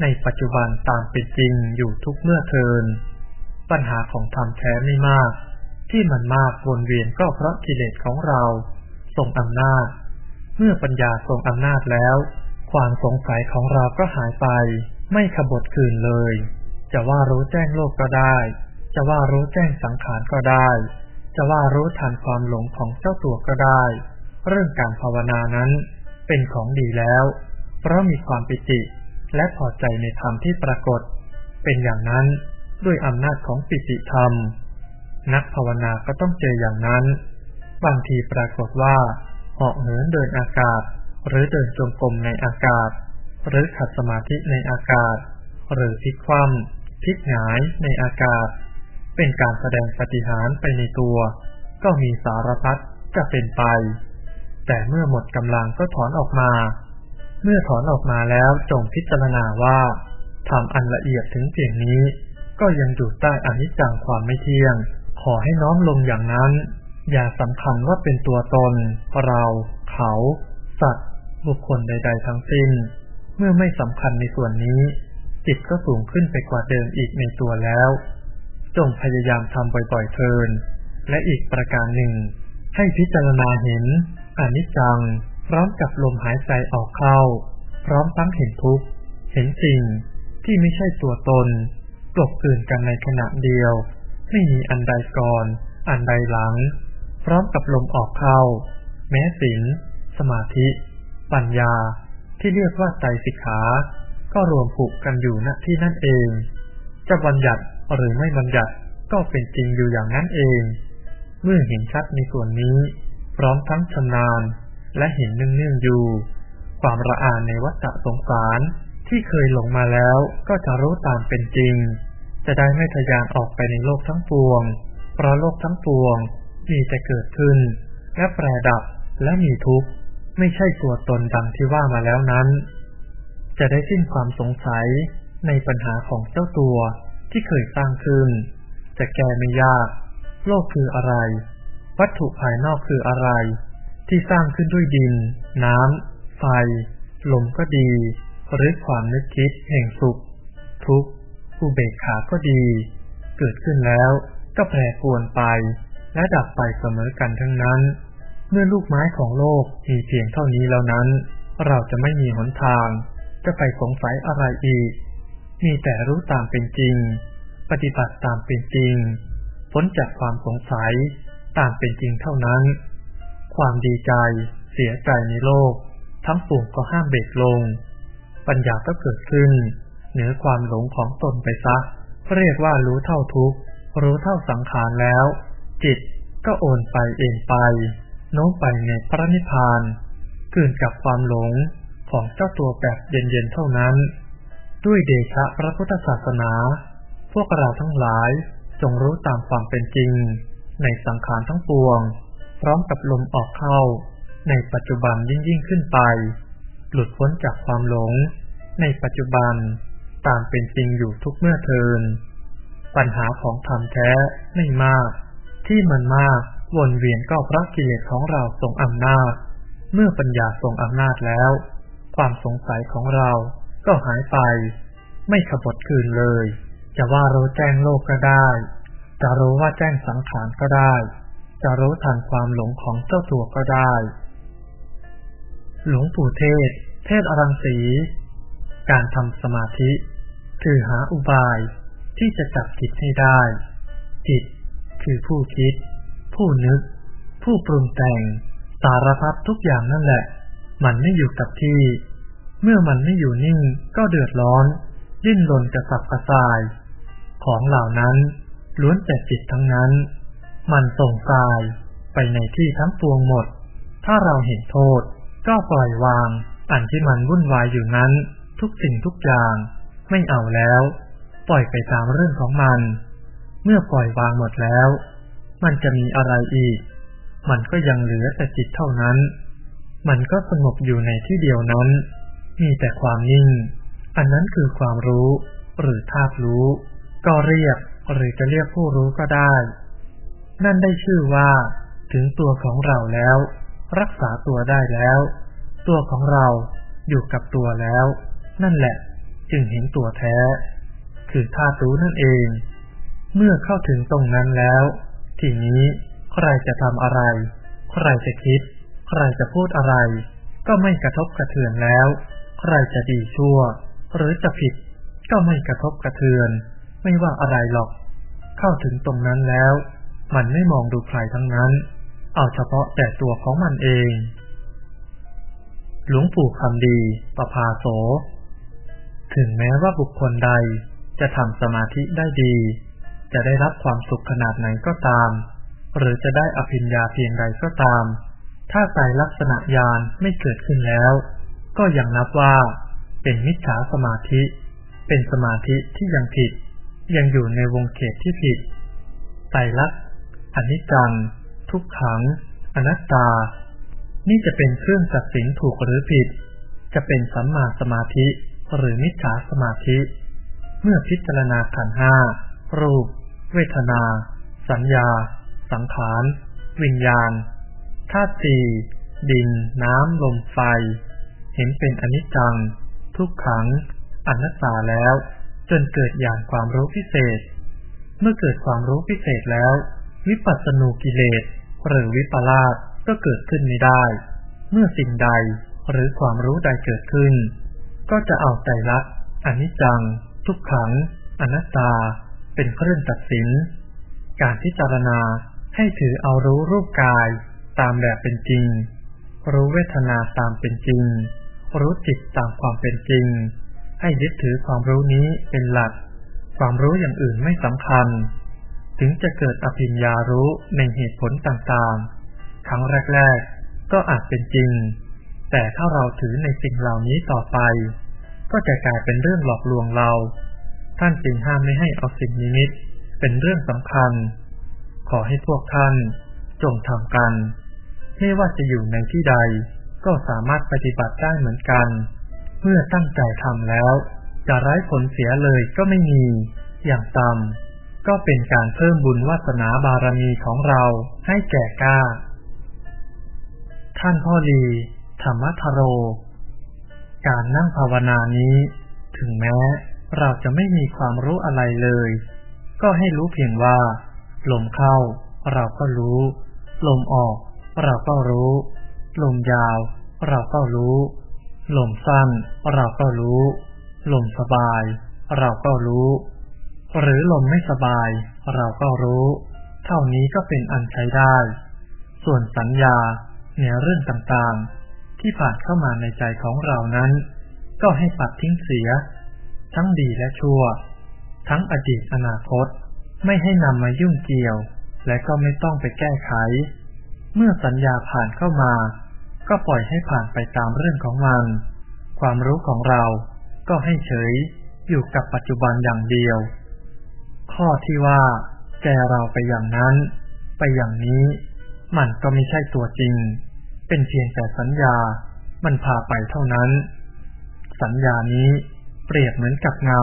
ในปัจจุบันตามเป็นจริงอยู่ทุกเมื่อเทิน ปัญหาของธรรมแท้ไม่มาก ที่มันมากวนเวียนก็เพราะกิเลสของเราทรงอำนาจ เมื่อปัญญาทรงอำนาจแล้ว ความสงสัยของเราก็หายไป ไม่ขบฏคืนเลย จะว่ารู้แจ้งโลกก็ได้ จะว่ารู้แจ้งสังขารก็ได้ จะว่ารู้ทันความหลงของเจ้าตัวก็ได้ เรื่องการภาวนานั้นเป็นของดีแล้ว เพราะมีความปิติ และพอใจในธรรมที่ปรากฏ เป็นอย่างนั้นด้วยอำนาจของปิติธรรม นักภาวนาก็ต้องเจออย่างนั้น บางทีปรากฏว่าเหาะเหินเดินอากาศ หรือเดินจงกรมในอากาศ หรือขัดสมาธิในอากาศ หรือพลิกคว่ำพลิกหงายในอากาศ เป็นการแสดงปฏิหารไปในตัว ก็มีสารพัดจะเป็นไป แต่เมื่อหมดกำลังก็ถอนออกมา เมื่อถอนออกมาแล้วจงพิจารณาว่าทำอันละเอียดถึงเพียงนี้ ก็ยังอยู่ใต้อนิจจังความไม่เที่ยง ขอให้น้อมลงอย่างนั้น อย่าสำคัญว่าเป็นตัวตน เรา เขา สัตว์ บุคคลใด ๆ ทั้งสิ้น เมื่อไม่สำคัญในส่วนนี้ จิตก็สูงขึ้นไปกว่าเดิมอีกในตัวแล้ว จงพยายามทำบ่อยๆเทิน และอีกประการหนึ่ง ให้พิจารณาเห็นอนิจจัง พร้อมกับลมหายใจออกเข้า พร้อมทั้งเห็นทุกข์ เห็นสิ่งที่ไม่ใช่ตัวตนกลบกลืนกันในขณะเดียว ไม่มีอันใดก่อน อันใดหลัง พร้อมกับลมออกเข้า แม้ศีลสมาธิ ปัญญา ที่เรียกว่าใจสิกขา ก็รวมผูกกันอยู่ณที่นั่นเอง จะบัญญัติหรือไม่บัญญัติก็เป็นจริงอยู่อย่างนั้นเอง เมื่อเห็นชัดในส่วนนี้ พร้อมทั้งชำนาญ และเห็นเนื่องๆอยู่ ความระอาในวัฏสงสารที่เคยหลงมาแล้วก็จะรู้ตามเป็นจริง จะได้ไม่ทะยานออกไปในโลกทั้งปวง เพราะโลกทั้งปวงมีแต่เกิดขึ้น และแปรดับและมีทุกข์ ไม่ใช่ตัวตนดังที่ว่ามาแล้วนั้น จะได้สิ้นความสงสัยในปัญหาของเจ้าตัวที่เคยสร้างขึ้น จะแก้ไม่ยาก โลกคืออะไร วัตถุภายนอกคืออะไร ที่สร้างขึ้นด้วยดิน น้ำ ไฟ ลมก็ดี หรือความนึกคิดแห่งสุข ทุกข์อุเบกขาก็ดี เกิดขึ้นแล้วก็แปรปรวนไป และดับไปเสมอกันทั้งนั้น เมื่อลูกไม้ของโลกมีเพียงเท่านี้แล้วนั้น เราจะไม่มีหนทาง จะไปสงสัยอะไรอีก มีแต่รู้ตามเป็นจริง ปฏิบัติตามเป็นจริง พ้นจากความสงสัยตามเป็นจริงเท่านั้น ความดีใจ เสียใจในโลก ทั้งปวงก็ห้ามเบรกลง ปัญญาก็เกิดขึ้น เหนือความหลงของตนไปซะเรียกว่ารู้เท่าทุกรู้เท่าสังขารแล้ว จิตก็โอนไปเอ็นไป โน้มไปในพระนิพพานกืนกับความหลงของเจ้าตัวแบบเย็นๆเท่านั้น ด้วยเดชะพระพุทธศาสนา พวกเราทั้งหลายจงรู้ตามความเป็นจริง ในสังขารทั้งปวง พร้อมกับลมออกเข้า ในปัจจุบันยิ่งยิ่งขึ้นไป หลุดพ้นจากความหลง ในปัจจุบันตามเป็นจริงอยู่ทุกเมื่อเทิน ปัญหาของธรรมแท้ไม่มาก ที่มันมากวนเวียนก็เพราะกิเลสของเราทรงอำนาจ เมื่อปัญญาทรงอำนาจแล้ว ความสงสัยของเราก็หายไป ไม่ขบฏคืนเลย จะว่าเรู้แจ้งโลกก็ได้ จะรู้ว่าแจ้งสังขารก็ได้ จะรู้ทันความหลงของเจ้าตัวก็ได้ หลวงปู่เทศ เทศอรังสี การทำสมาธิ คือหาอุบายที่จะจับจิตให้ได้ จิตคือผู้คิด ผู้นึก ผู้ปรุงแต่ง สารพัดทุกอย่างนั่นแหละ มันไม่อยู่กับที่ เมื่อมันไม่อยู่นิ่งก็เดือดร้อน ดิ้นรนกระสับกระส่าย ของเหล่านั้นล้วนแต่จิตทั้งนั้น มันส่งกายไปในที่ทั้งปวงหมด ถ้าเราเห็นโทษ ก็ปล่อยวาง อันที่มันวุ่นวายอยู่นั้น ทุกสิ่งทุกอย่าง ไม่เอาแล้ว ปล่อยไปตามเรื่องของมัน เมื่อปล่อยวางหมดแล้ว มันจะมีอะไรอีก มันก็ยังเหลือแต่จิตเท่านั้น มันก็สงบอยู่ในที่เดียวนั้น มีแต่ความนิ่ง อันนั้นคือความรู้ หรือธาตุรู้ ก็เรียกหรือจะเรียกผู้รู้ก็ได้ นั่นได้ชื่อว่า ถึงตัวของเราแล้ว รักษาตัวได้แล้ว ตัวของเราอยู่กับตัวแล้ว นั่นแหละ จึงเห็นตัวแท้ คือธาตุรู้นั่นเอง เมื่อเข้าถึงตรงนั้นแล้ว ทีนี้ใครจะทำอะไร ใครจะคิด ใครจะพูดอะไร ก็ไม่กระทบกระเทือนแล้ว ใครจะดีชั่ว หรือจะผิด ก็ไม่กระทบกระเทือน ไม่ว่าอะไรหรอก เข้าถึงตรงนั้นแล้ว มันไม่มองดูใครทั้งนั้น เอาเฉพาะแต่ตัวของมันเอง หลวงปู่คำดี ประภาโส ถึงแม้ว่าบุคคลใดจะทำสมาธิได้ดี จะได้รับความสุขขนาดไหนก็ตาม หรือจะได้อภิญญาเพียงใดก็ตาม ถ้าใจลักษณะญาณไม่เกิดขึ้นแล้ว ก็ยังนับว่าเป็นมิจฉาสมาธิ เป็นสมาธิที่ยังผิด ยังอยู่ในวงเขตที่ผิดไตรลักษณ์ อนิจจัง ทุกขัง อนัตตา นี่จะเป็นเครื่องตัดสินถูกหรือผิด จะเป็นสัมมาสมาธิ หรือมิจฉาสมาธิ เมื่อพิจารณาขันห้า รูป เวทนา สัญญา สังขาร วิญญาณธาตุสี่ดิน น้ำ ลม ไฟ เห็นเป็นอนิจจัง ทุกขัง อนัตตาแล้ว จนเกิดอย่างความรู้พิเศษ เมื่อเกิดความรู้พิเศษแล้ว วิปัสสนูกิเลสหรือวิปลาสก็เกิดขึ้นไม่ได้ เมื่อสิ่งใดหรือความรู้ใดเกิดขึ้น ก็จะเอาใจรักอนิจจัง ทุกขัง อนัตตา เป็นเครื่องตัดสิน การพิจารณาให้ถือเอารู้รูปกายตามแบบเป็นจริง รู้เวทนาตามเป็นจริง รู้จิตตามความเป็นจริง ให้ยึดถือความรู้นี้เป็นหลัก ความรู้อย่างอื่นไม่สำคัญ ถึงจะเกิดอภิญญารู้ในเหตุผลต่างๆ ครั้งแรก ๆ ก็อาจเป็นจริง แต่ถ้าเราถือในสิ่งเหล่านี้ต่อไป ก็จะกลายเป็นเรื่องหลอกลวงเรา ท่านจึงห้ามไม่ให้เอาสิ่งนิมิต เป็นเรื่องสำคัญ ขอให้พวกท่าน จงทำกัน ไม่ว่าจะอยู่ในที่ใด ก็สามารถปฏิบัติได้เหมือนกัน เมื่อตั้งใจทำแล้ว จะไร้ผลเสียเลยก็ไม่มี อย่างต่ำ ก็เป็นการเพิ่มบุญวาสนาบารมีของเราให้แก่กล้า ท่านพ่อดี ธรรมทโร การนั่งภาวนานี้ ถึงแม้เราจะไม่มีความรู้อะไรเลย ก็ให้รู้เพียงว่า ลมเข้า เราก็รู้ ลมออก เราก็รู้ ลมยาว เราก็รู้ ลมสั้น เราก็รู้ ลมสบาย เราก็รู้ หรือลมไม่สบาย เราก็รู้ เท่านี้ก็เป็นอันใช้ได้ ส่วนสัญญาในเรื่องต่างๆ ที่ผ่านเข้ามาในใจของเรานั้น ก็ให้ปัดทิ้งเสีย ทั้งดีและชั่ว ทั้งอดีตอนาคต ไม่ให้นำมายุ่งเกี่ยว และก็ไม่ต้องไปแก้ไข เมื่อสัญญาผ่านเข้ามา ก็ปล่อยให้ผ่านไปตามเรื่องของมัน ความรู้ของเราก็ให้เฉยอยู่กับปัจจุบันอย่างเดียว ข้อที่ว่าใจเราไปอย่างนั้น ไปอย่างนี้ มันก็ไม่ใช่ตัวจริง เป็นเพียงแต่สัญญา มันพาไปเท่านั้น สัญญานี้เปรียบเหมือนกับเงา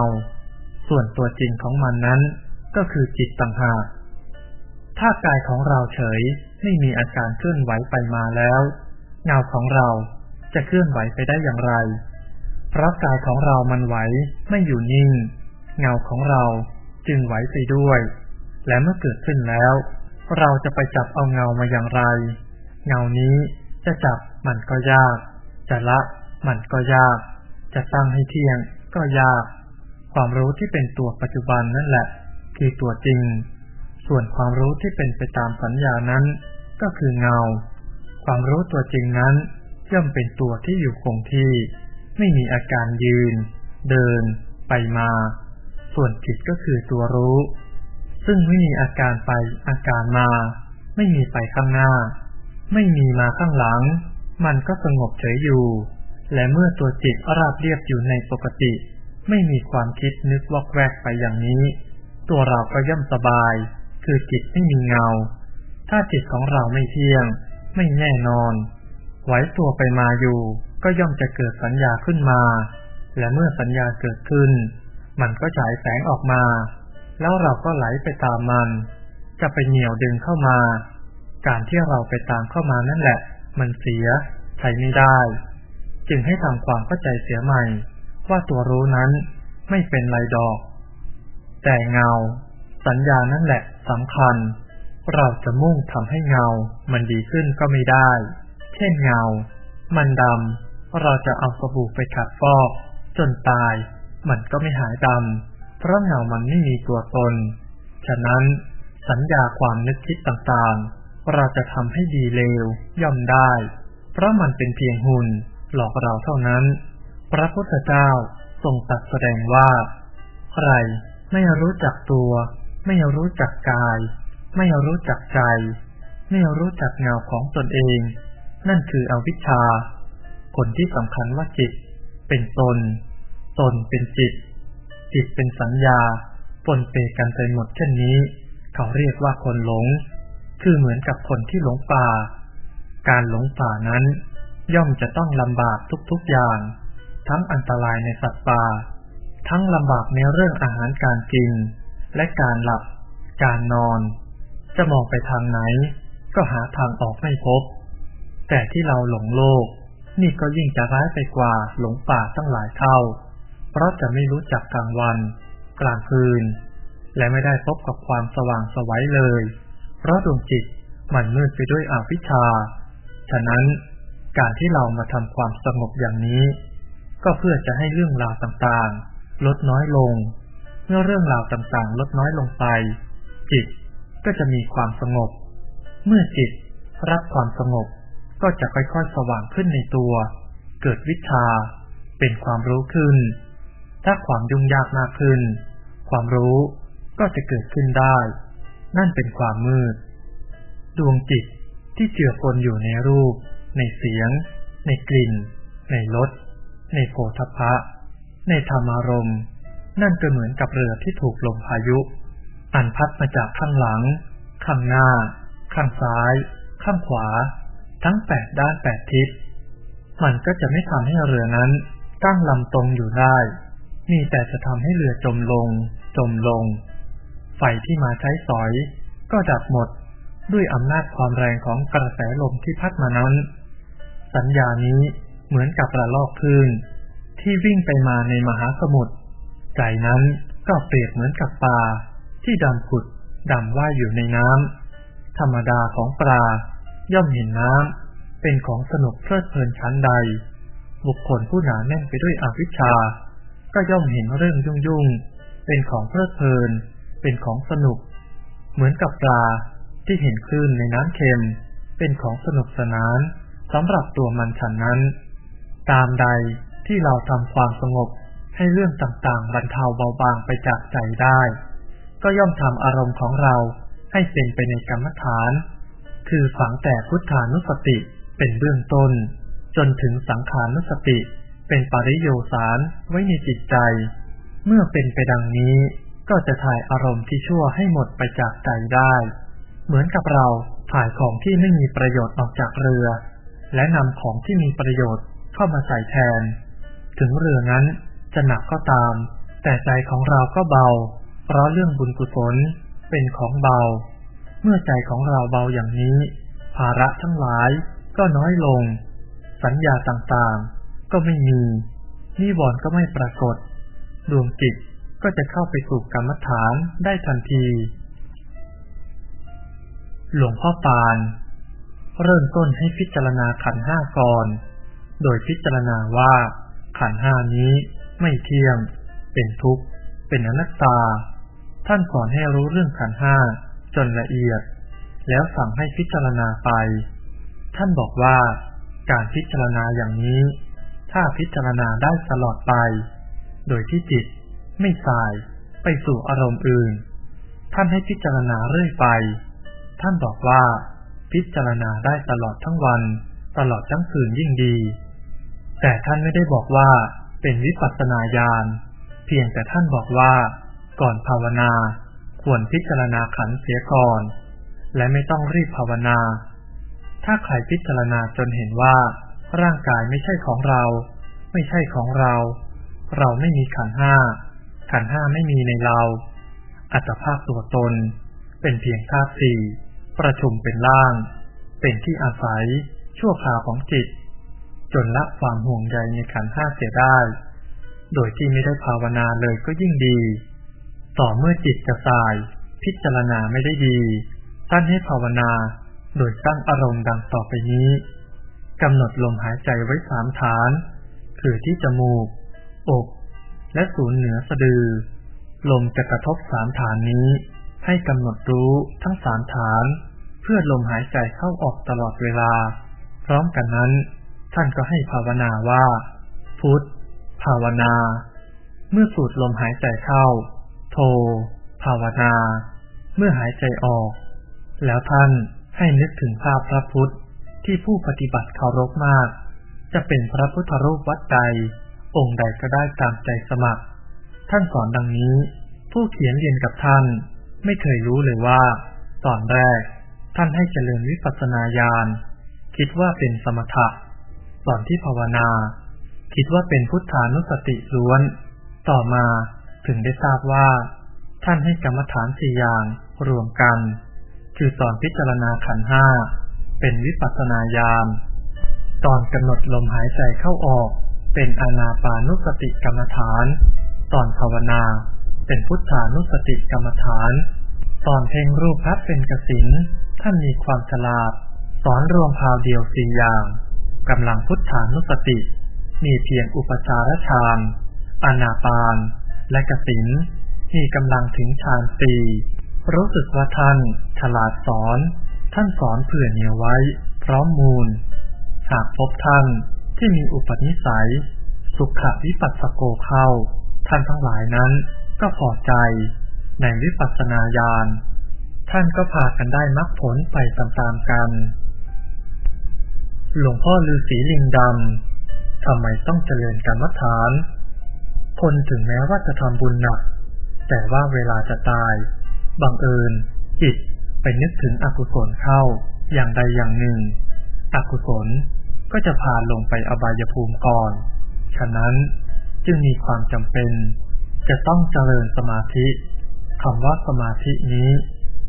ส่วนตัวจริงของมันนั้นก็คือจิตต่างหาก ถ้ากายของเราเฉยไม่มีอาการเคลื่อนไหวไปมาแล้ว เงาของเราจะเคลื่อนไหวไปได้อย่างไร เพราะกายของเรามันไหวไม่อยู่นิ่ง เงาของเรา จึงไหวไปด้วย และเมื่อเกิดขึ้นแล้ว เราจะไปจับเอาเงามาอย่างไร เงานี้จะจับมันก็ยาก จะละมันก็ยาก จะตั้งให้เที่ยงก็ยาก ความรู้ที่เป็นตัวปัจจุบันนั่นแหละ คือตัวจริง ส่วนความรู้ที่เป็นไปตามสัญญานั้น ก็คือเงาคความรู้ตัวจริงนั้นย่อมเป็นตัวที่อยู่คงที่ ไม่มีอาการยืน เดิน ไปมา ส่วนจิตก็คือตัวรู้ ซึ่งไม่มีอาการไปอาการมา ไม่มีไปข้างหน้า ไม่มีมาข้างหลัง มันก็สงบเฉยอยู่ และเมื่อตัวจิตราบเรียบอยู่ในปกติ ไม่มีความคิดนึกวอกแวกไปอย่างนี้ ตัวเราก็ย่อมสบาย คือจิตไม่มีเงา ถ้าจิตของเราไม่เที่ยง ไม่แน่นอนไหวตัวไปมาอยู่ ก็ย่อมจะเกิดสัญญาขึ้นมา และเมื่อสัญญาเกิดขึ้น มันก็ฉายแสงออกมา แล้วเราก็ไหลไปตามมัน จะไปเหนี่ยวดึงเข้ามา การที่เราไปตามเข้ามานั่นแหละ มันเสียใช้ไม่ได้ จึงให้ทำความเข้าใจเสียใหม่ ว่าตัวรู้นั้นไม่เป็นไรดอก แต่เงา สัญญานั่นแหละสำคัญ เราจะมุ่งทำให้เงา มันดีขึ้นก็ไม่ได้ เช่นเงา มันดำเราจะเอาสบู่ไปขัดฟอก จนตาย มันก็ไม่หายดำเพราะเงามันไม่มีตัวตน ฉะนั้นสัญญาความนึกคิดต่างๆ เราจะทำให้ดีเลวย่อมได้ เพราะมันเป็นเพียงหุ่นหลอกเราเท่านั้น พระพุทธเจ้าทรงตรัสแสดงว่า ใครไม่รู้จักตัว ไม่รู้จักกาย ไม่รู้จักใจ ไม่รู้จักเงาของตนเอง นั่นคืออวิชชาผลที่สำคัญว่าจิตเป็นตน ตนเป็นจิต จิตเป็นสัญญาปนเปกันไปหมดเช่นนี้ เขาเรียกว่าคนหลง คือเหมือนกับคนที่หลงป่า การหลงป่านั้น ย่อมจะต้องลำบากทุกๆอย่าง ทั้งอันตรายในสัตว์ป่า ทั้งลำบากในเรื่องอาหารการกิน และการหลับ การนอน จะมองไปทางไหน ก็หาทางออกไม่พบ แต่ที่เราหลงโลก นี่ก็ยิ่งจะร้ายไปกว่าหลงป่าตั้งหลายเท่า เพราะจะไม่รู้จักกลางวัน กลางคืน และไม่ได้พบกับความสว่างสวัยเลย เพราะดวงจิตมันมืดไปด้วยอวิชชา ฉะนั้นการที่เรามาทำความสงบอย่างนี้ ก็เพื่อจะให้เรื่องราวต่างๆ ลดน้อยลง เมื่อเรื่องราวต่างๆ ลดน้อยลงไป จิตก็จะมีความสงบ เมื่อจิตรับความสงบก็จะค่อยๆ สว่างขึ้นในตัว เกิดวิชา เป็นความรู้ขึ้น ถ้าความยุ่งยากมากขึ้น ความรู้ก็จะเกิดขึ้นได้ นั่นเป็นความมืด ดวงจิตที่เจือปนอยู่ในรูป ในเสียง ในกลิ่น ในรสในโผฏฐะในธรรมารมณ์นั่นก็เหมือนกับเรือที่ถูกลมพายุ อันพัดมาจากข้างหลัง ข้างหน้า ข้างซ้าย ข้างขวา ทั้งแปดด้านแปดทิศ มันก็จะไม่ทำให้เรือนั้นตั้งลำตรงอยู่ได้ มีแต่จะทำให้เรือจมลง จมลง ไฟที่มาใช้สอย ก็ดับหมดด้วยอำนาจความแรงของกระแสลมที่พัดมานั้น สัญญานี้เหมือนกับระลอกคลื่นที่วิ่งไปมาในมหาสมุทร ใจนั้นก็เปรียบเหมือนกับปลาที่ดำผุดดำว่ายอยู่ในน้ำธรรมดาของปลาย่อมเห็นน้ำเป็นของสนุกเพลิดเพลินชั้นใด บุคคลผู้หนาแน่นไปด้วยอวิชชา ก็ย่อมเห็นเรื่องยุ่งยุ่งเป็นของเพลิดเพลิน เป็นของสนุก เหมือนกับปลาที่เห็นคลื่นในน้ำเค็ม เป็นของสนุกสนานสำหรับตัวมันฉันนั้น ตามใดที่เราทำความสงบให้เรื่องต่างๆ บรรเทาเบาบางไปจากใจได้ ก็ย่อมทำอารมณ์ของเราให้เป็นไปในกรรมฐาน คือฝังแต่พุทธานุสติเป็นเบื้องต้น จนถึงสังขานุสติ เป็นปริโยสารไว้ในจิตใจ เมื่อเป็นไปดังนี้ ก็จะถ่ายอารมณ์ที่ชั่วให้หมดไปจากใจได้ เหมือนกับเราถ่ายของที่ไม่มีประโยชน์ออกจากเรือ และนำของที่มีประโยชน์เข้ามาใส่แทน ถึงเรือนั้นจะหนักก็ตาม แต่ใจของเราก็เบา เพราะเรื่องบุญกุศลเป็นของเบา เมื่อใจของเราเบาอย่างนี้ ภาระทั้งหลายก็น้อยลง สัญญาต่างๆ ก็ไม่มีนิวรณ์ก็ไม่ปรากฏ ดวงจิตก็จะเข้าไปสู่กรรมฐานได้ทันที หลวงพ่อปาน เริ่มต้นให้พิจารณาขันห้าก่อน โดยพิจารณาว่า ขันห้านี้ไม่เที่ยง เป็นทุกข์ เป็นอนัตตา ท่านสอนให้รู้เรื่องขันห้าจนละเอียด แล้วสั่งให้พิจารณาไป ท่านบอกว่าการพิจารณาอย่างนี้ ถ้าพิจารณาได้ตลอดไป โดยที่จิตไม่สายไปสู่อารมณ์อื่น ท่านให้พิจารณาเรื่อยไป ท่านบอกว่า พิจารณาได้ตลอดทั้งวัน ตลอดทั้งคืนยิ่งดี แต่ท่านไม่ได้บอกว่าเป็นวิปัสสนาญาณ เพียงแต่ท่านบอกว่า ก่อนภาวนา ควรพิจารณาขันเสียก่อน และไม่ต้องรีบภาวนา ถ้าใครพิจารณาจนเห็นว่า ร่างกายไม่ใช่ของเรา ไม่ใช่ของเรา เราไม่มีขันห้า ขันห้าไม่มีในเรา อัตภาพตัวตน เป็นเพียงธาตุสี่ประชุมเป็นล่าง เป็นที่อาศัย ชั่วคราวของจิต จนละความห่วงใยในขันห้าเสียได้ โดยที่ไม่ได้ภาวนาเลยก็ยิ่งดี ต่อเมื่อจิตจะสาย พิจารณาไม่ได้ดี ท่านให้ภาวนา โดยตั้งอารมณ์ดังต่อไปนี้ กำหนดลมหายใจไว้สามฐาน คือที่จมูก อก และศูนย์เหนือสะดือ ลมจะกระทบสามฐานนี้ ให้กำหนดรู้ทั้งสามฐาน เพื่อลมหายใจเข้าออกตลอดเวลา พร้อมกันนั้น ท่านก็ให้ภาวนาว่า พุทธภาวนา เมื่อสูดลมหายใจเข้า โท ภาวนา เมื่อหายใจออก แล้วท่านให้นึกถึงภาพพระพุทธ ที่ผู้ปฏิบัติเคารพมาก จะเป็นพระพุทธรูปวัดใด องค์ใดก็ได้ตามใจสมัคร ท่านสอนดังนี้ ผู้เขียนเรียนกับท่าน ไม่เคยรู้เลยว่า ตอนแรก ท่านให้เจริญวิปัสสนาญาณคิดว่าเป็นสมถะตอนที่ภาวนา คิดว่าเป็นพุทธานุสติล้วน ต่อมาถึงได้ทราบว่า ท่านให้กรรมฐานสี่อย่างรวมกัน คือตอนพิจารณาขันห้า เป็นวิปัสสนาญาณ ตอนกำหนดลมหายใจเข้าออก เป็นอนาปานุสติกรรมฐาน ตอนภาวนา เป็นพุทธานุสติกรรมฐาน ตอนเพ่งรูปพัดเป็นกสินท่านมีความฉลาด สอนรวมพาวเดียวสี่อย่างกำลังพุทธานุสติ มีเพียงอุปจารฌานอนาปาน และกสินมีกำลังถึงฌานสี่รู้สึกว่าท่านฉลาดสอน ท่านสอนเผื่อเหนียวไว้ พร้อมมูล หากพบท่านที่มีอุปนิสัย สุขวิปัสสโกเข้า ท่านทั้งหลายนั้นก็พอใจ ในวิปัสสนาญาณ ท่านก็พากันได้มรรคผลไปตามๆกัน หลวงพ่อฤาษีลิงดำทำไมต้องเจริญกรรมฐาน คนถึงแม้ว่าจะทำบุญหนัก แต่ว่าเวลาจะตาย บังเอิญจิต ไปนึกถึงอกุศลเข้าอย่างใดอย่างหนึ่ง อกุศลก็จะพาลงไปอบายภูมิก่อน ฉะนั้นจึงมีความจำเป็น จะต้องเจริญสมาธิคำว่าสมาธินี้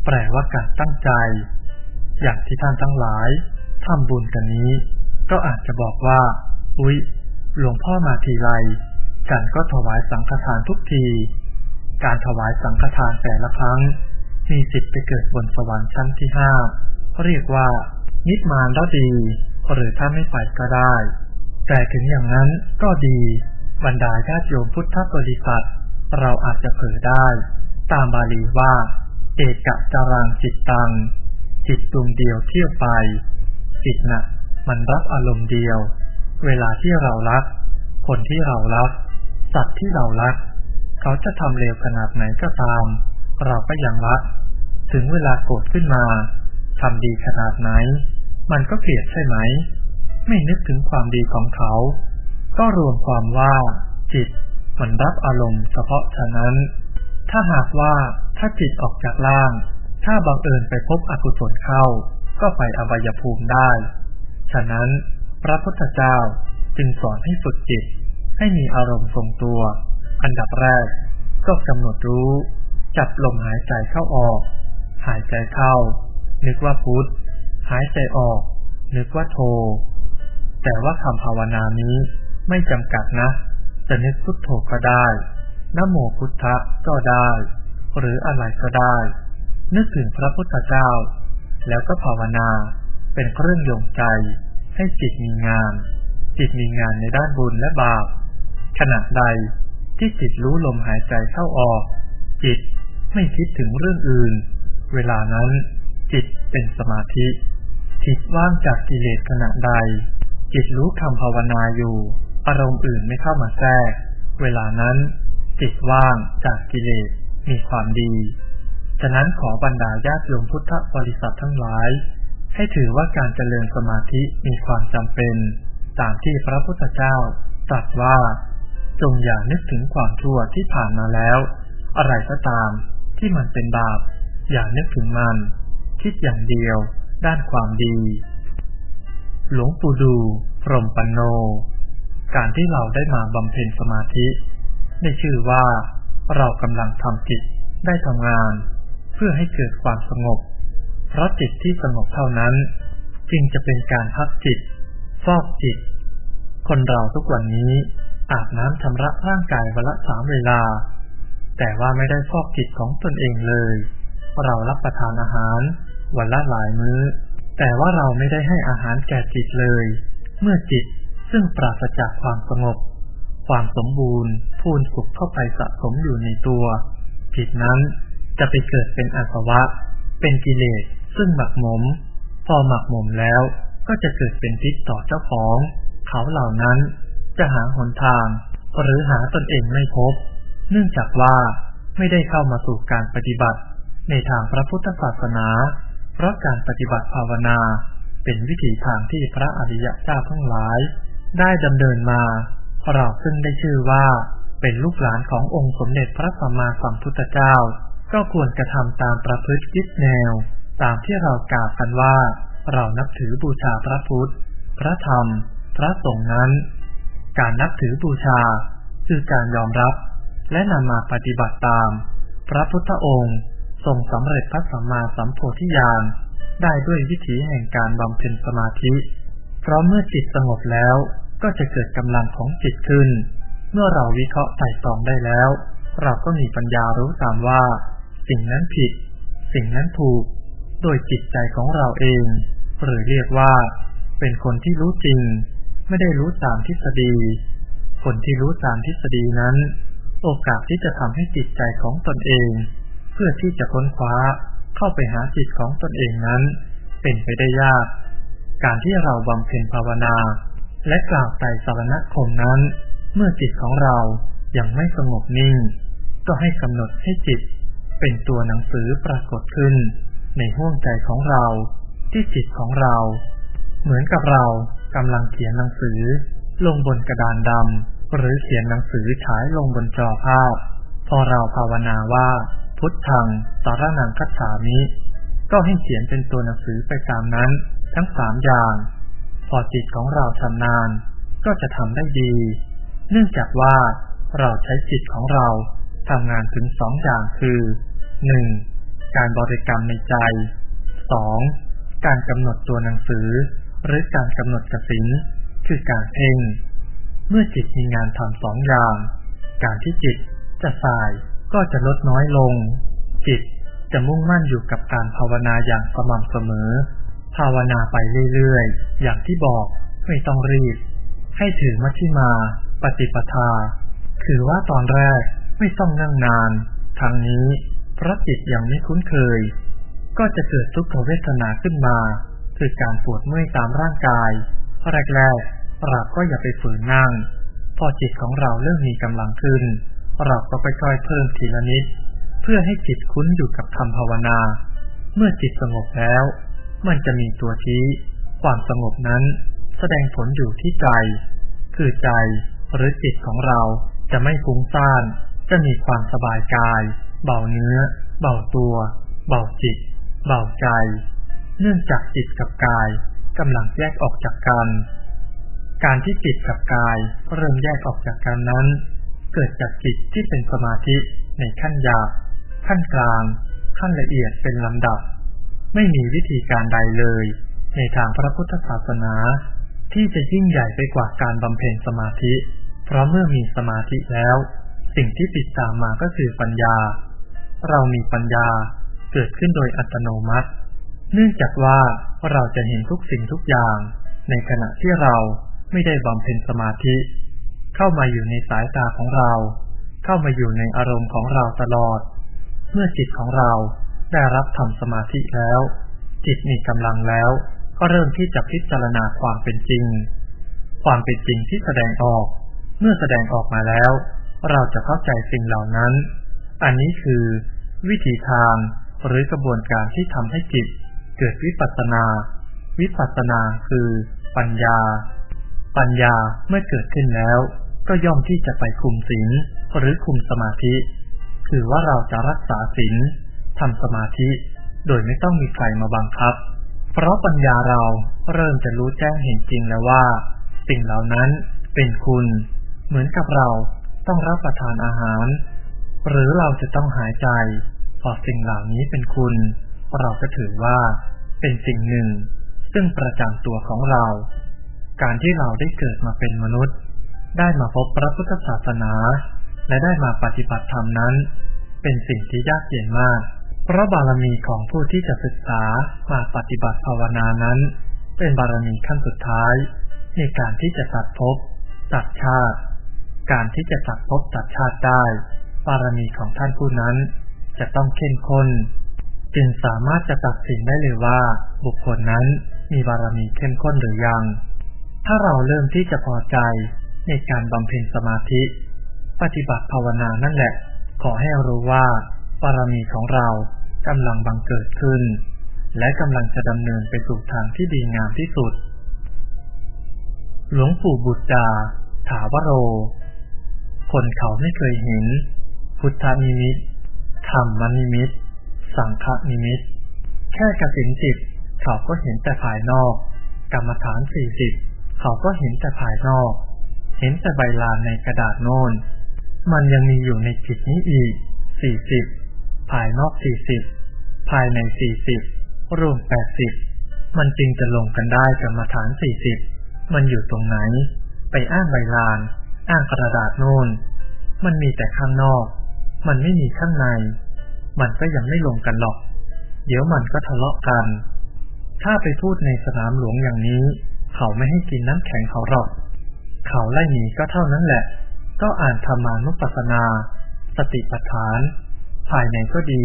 แปลว่าการตั้งใจ อย่างที่ท่านทั้งหลายทำบุญกันนี้ ก็อาจจะบอกว่า อุ๊ย หลวงพ่อมาทีไรกันก็ถวายสังฆทานทุกที การถวายสังฆทานแต่ละครั้ง มีสิทธิ์ไปเกิดบนสวรรค์ชั้นที่ห้าเรียกว่า นิมานแล้วดีหรือถ้าไม่ไปก็ได้ แต่ถึงอย่างนั้นก็ดี บรรดาญาติโยมพุทธบริษัท เราอาจจะเผลอได้ ตามบาลีว่า เอกะจารังจิตตัง จิตดวงเดียวเที่ยวไป จิตนะ่ะ มันรับอารมณ์เดียว เวลาที่เรารัก คนที่เรารัก สัตว์ที่เรารัก เขาจะทำเลวขนาดไหนก็ตาม เราก็ยังรัก ถึงเวลาโกรธขึ้นมาทำดีขนาดไหน มันก็เกลียดใช่ไหม ไม่นึกถึงความดีของเขา ก็รวมความว่าจิตมันรับอารมณ์เฉพาะฉะนั้น ถ้าหากว่าถ้าจิตออกจากล่าง ถ้าบังเอิญไปพบอกุศลเข้า ก็ไปอบายภูมิได้ ฉะนั้นพระพุทธเจ้าจึงสอนให้ฝึกจิต ให้มีอารมณ์ทรงตัว อันดับแรกก็กำหนดรู้ จับลมหายใจเข้าออก หายใจเข้า นึกว่าพุทธหายใจออก นึกว่าโท แต่ว่าคำภาวนานี้ไม่จำกัดนะ จะนึกพุทโธก็ได้นโมพุทธะก็ได้ หรืออะไรก็ได้ นึกถึงพระพุทธเจ้า แล้วก็ภาวนาเป็นเครื่องโยงใจ ให้จิตมีงาน จิตมีงานในด้านบุญและบาปขณะใดที่จิตรู้ลมหายใจเข้าออก จิตไม่คิดถึงเรื่องอื่น เวลานั้น จิตเป็นสมาธิ จิตว่างจากกิเลสขณะใด จิตรู้คำภาวนาอยู่ อารมณ์อื่นไม่เข้ามาแทรก เวลานั้น จิตว่างจากกิเลสมีความดี ฉะนั้นขอบรรดาญาติโยมพุทธบริษัททั้งหลาย ให้ถือว่าการเจริญสมาธิมีความจำเป็น ตามที่พระพุทธเจ้าตรัสว่า จงอย่านึกถึงความชั่วที่ผ่านมาแล้ว อะไรก็ตามที่มันเป็นบาป อย่านึกถึงมัน คิดอย่างเดียว ด้านความดี หลวงปู่ดูพรหมปันโน การที่เราได้มาบำเพ็ญสมาธิ ได้ชื่อว่า เรากำลังทำจิตได้ทำงาน เพื่อให้เกิดความสงบ เพราะจิตที่สงบเท่านั้น จึงจะเป็นการพักจิต ฟอกจิต คนเราทุกวันนี้อาบน้ำชำระร่างกายวันละสามเวลา แต่ว่าไม่ได้ฟอกจิตของตนเองเลย เรารับประทานอาหาร วันละหลายมื้อ แต่ว่าเราไม่ได้ให้อาหารแก่จิตเลย เมื่อจิตซึ่งปราศจากความสงบ ความสมบูรณ์ พูนสุขเข้าไปสะสมอยู่ในตัว จิตนั้นจะไปเกิดเป็นอาสวะ เป็นกิเลสซึ่งหมักหมม พอหมักหมมแล้วก็จะเกิดเป็นพิษต่อเจ้าของ เขาเหล่านั้นจะหาหนทาง หรือหาตนเองไม่พบ เนื่องจากว่าไม่ได้เข้ามาสู่การปฏิบัติ ในทางพระพุทธศาสนา เพราะการปฏิบัติภาวนา เป็นวิถีทางที่พระอริยเจ้าทั้งหลาย ได้ดำเนินมา เราซึ่งได้ชื่อว่า เป็นลูกหลานขององค์สมเด็จพระสัมมาสัมพุทธเจ้า ก็ควรกระทำตามประพฤติคิดแนว ตามที่เรากล่าวกันว่า เรานับถือบูชาพระพุทธ พระธรรม พระสงฆ์นั้น การนับถือบูชา คือการยอมรับ และนำมาปฏิบัติตาม พระพุทธองค์ ทรงสำเร็จพระสัมมาสัมโพธิญาณได้ด้วยวิถีแห่งการบำเพ็ญสมาธิ เพราะเมื่อจิตสงบแล้วก็จะเกิดกำลังของจิตขึ้น เมื่อเราวิเคราะห์ไต่ตองได้แล้ว เราก็มีปัญญารู้ตามว่า สิ่งนั้นผิด สิ่งนั้นถูก โดยจิตใจของเราเอง หรือเรียกว่า เป็นคนที่รู้จริง ไม่ได้รู้ตามทฤษฎี คนที่รู้ตามทฤษฎีนั้น โอกาสที่จะทำให้จิตใจของตนเอง พื่อที่จะค้นคว้าเข้าไปหาจิตของตนเองนั้น เป็นไปได้ยาก การที่เราบำเพ็ญภาวนา และกล่าวไต่สารณคมนั้น เมื่อจิตของเรายังไม่สงบนิ่ง ก็ให้กำหนดให้จิต เป็นตัวหนังสือปรากฏขึ้น ในห้วงใจของเราที่จิตของเรา เหมือนกับเรากำลังเขียนหนังสือ ลงบนกระดานดำหรือเขียนหนังสือฉายลงบนจอภาพ พอเราภาวนาว่า พุทธังสารนังคัจฉามิ ก็ให้เขียนเป็นตัวหนังสือไปตามนั้น ทั้งสามอย่าง พอจิตของเราชำนาญก็จะทำได้ดี เนื่องจากว่าเราใช้จิตของเราทำงานถึงสองอย่างคือหนึ่งการบริกรรมในใจสองการกำหนดตัวหนังสือ หรือการกำหนดกสินคือการเพ่งเมื่อจิตมีงานทำสองอย่าง การที่จิตจะสาย ก็จะลดน้อยลง จิตจะมุ่งมั่นอยู่กับการภาวนาอย่างสม่ำเสมอ ภาวนาไปเรื่อยๆ อย่างที่บอกไม่ต้องรีบ ให้ถือมัชฌิมา ปฏิปทา คือว่าตอนแรกไม่ต้องนั่งนาน ทางนี้เพราะจิตยังไม่คุ้นเคย ก็จะเกิดทุกขเวทนาขึ้นมา คือการปวดเมื่อยตามร่างกายแรกๆเราก็อย่าไปฝืนนั่ง พอจิตของเราเริ่มมีกำลังขึ้น เราก็ค่อยๆเพิ่มทีละนิด เพื่อให้จิตคุ้นอยู่กับคำภาวนา เมื่อจิตสงบแล้ว มันจะมีตัวชี้ความสงบนั้นแสดงผลอยู่ที่ใจ คือใจหรือจิตของเราจะไม่ฟุ้งซ่าน จะมีความสบายกาย เบาเนื้อ เบาตัว เบาจิต เบาใจ เนื่องจากจิตกับกายกำลังแยกออกจากกัน การที่จิตกับกายเริ่มแยกออกจากกันนั้น เกิดจากจิตที่เป็นสมาธิในขั้นยาขั้นกลาง ขั้นละเอียดเป็นลำดับ ไม่มีวิธีการใดเลย ในทางพระพุทธศาสนา ที่จะยิ่งใหญ่ไปกว่าการบำเพ็ญสมาธิ เพราะเมื่อมีสมาธิแล้ว สิ่งที่ติดตามมาก็คือปัญญา เรามีปัญญาเกิดขึ้นโดยอัตโนมัติ เนื่องจากว่าเราจะเห็นทุกสิ่งทุกอย่าง ในขณะที่เราไม่ได้บำเพ็ญสมาธิ เข้ามาอยู่ในสายตาของเรา เข้ามาอยู่ในอารมณ์ของเราตลอด เมื่อจิตของเราได้รับทำสมาธิแล้ว จิตมีกำลังแล้ว ก็เริ่มที่จะพิจารณาความเป็นจริง ความเป็นจริงที่แสดงออก เมื่อแสดงออกมาแล้ว เราจะเข้าใจสิ่งเหล่านั้น อันนี้คือ วิธีทางหรือกระบวนการที่ทำให้จิต เกิดวิปัสสนา วิปัสสนาคือ ปัญญา ปัญญาเมื่อเกิดขึ้นแล้ว ก็ย่อมที่จะไปคุมศีลหรือคุมสมาธิ คือว่าเราจะรักษาศีลทำสมาธิ โดยไม่ต้องมีใครมาบังคับ เพราะปัญญาเราเริ่มจะรู้แจ้งเห็นจริงแล้วว่า สิ่งเหล่านั้นเป็นคุณ เหมือนกับเราต้องรับประทานอาหาร หรือเราจะต้องหายใจ พอสิ่งเหล่านี้เป็นคุณ เราก็ถือว่าเป็นสิ่งหนึ่ง ซึ่งประจำตัวของเรา การที่เราได้เกิดมาเป็นมนุษย์ ได้มาพบพระพุทธศาสนา และได้มาปฏิบัติธรรมนั้น เป็นสิ่งที่ยากเย็นมาก เพราะบารมีของผู้ที่จะศึกษามาปฏิบัติภาวนานั้น เป็นบารมีขั้นสุดท้าย ในการที่จะตัดภพตัดชาติ การที่จะตัดภพตัดชาติได้ บารมีของท่านผู้นั้น จะต้องเข้มข้นจึงสามารถจะตัดสินได้เลยว่า บุคคลนั้นมีบารมีเข้มข้นหรือยัง ถ้าเราเริ่มที่จะพอใจ ในการบำเพ็ญสมาธิ ปฏิบัติภาวนานั่นแหละ ขอให้รู้ว่าบารมีของเรากำลังบังเกิดขึ้น และกำลังจะดำเนินไปสู่ทางที่ดีงามที่สุด หลวงปู่บุตรดา ถาวโร คนเขาไม่เคยเห็น พุทธนิมิตธรรมนิมิต สังฆนิมิต แค่กระสินจิตเขาก็เห็นแต่ภายนอก กรรมฐานสี่สิบเขาก็เห็นแต่ภายนอก เห็นแต่ใบลานในกระดาษโน้น มันยังมีอยู่ในจิตนี้อีก สี่สิบ ภายนอกสี่สิบ ภายในสี่สิบ รวมแปดสิบ มันจึงจะลงกันได้กรรมฐานสี่สิบ มันอยู่ตรงไหน ไปอ้างใบลาน อ้างกระดาษโน้น มันมีแต่ข้างนอก มันไม่มีข้างใน มันก็ยังไม่ลงกันหรอก เดี๋ยวมันก็ทะเลาะกัน ถ้าไปพูดในสนามหลวงอย่างนี้ เขาไม่ให้กินน้ำแข็งเขาหรอก เขาไล่หนีก็เท่านั้นแหละ ก็อ่านธรรมานุปัสสนา สติปัฏฐาน ภายในก็ดี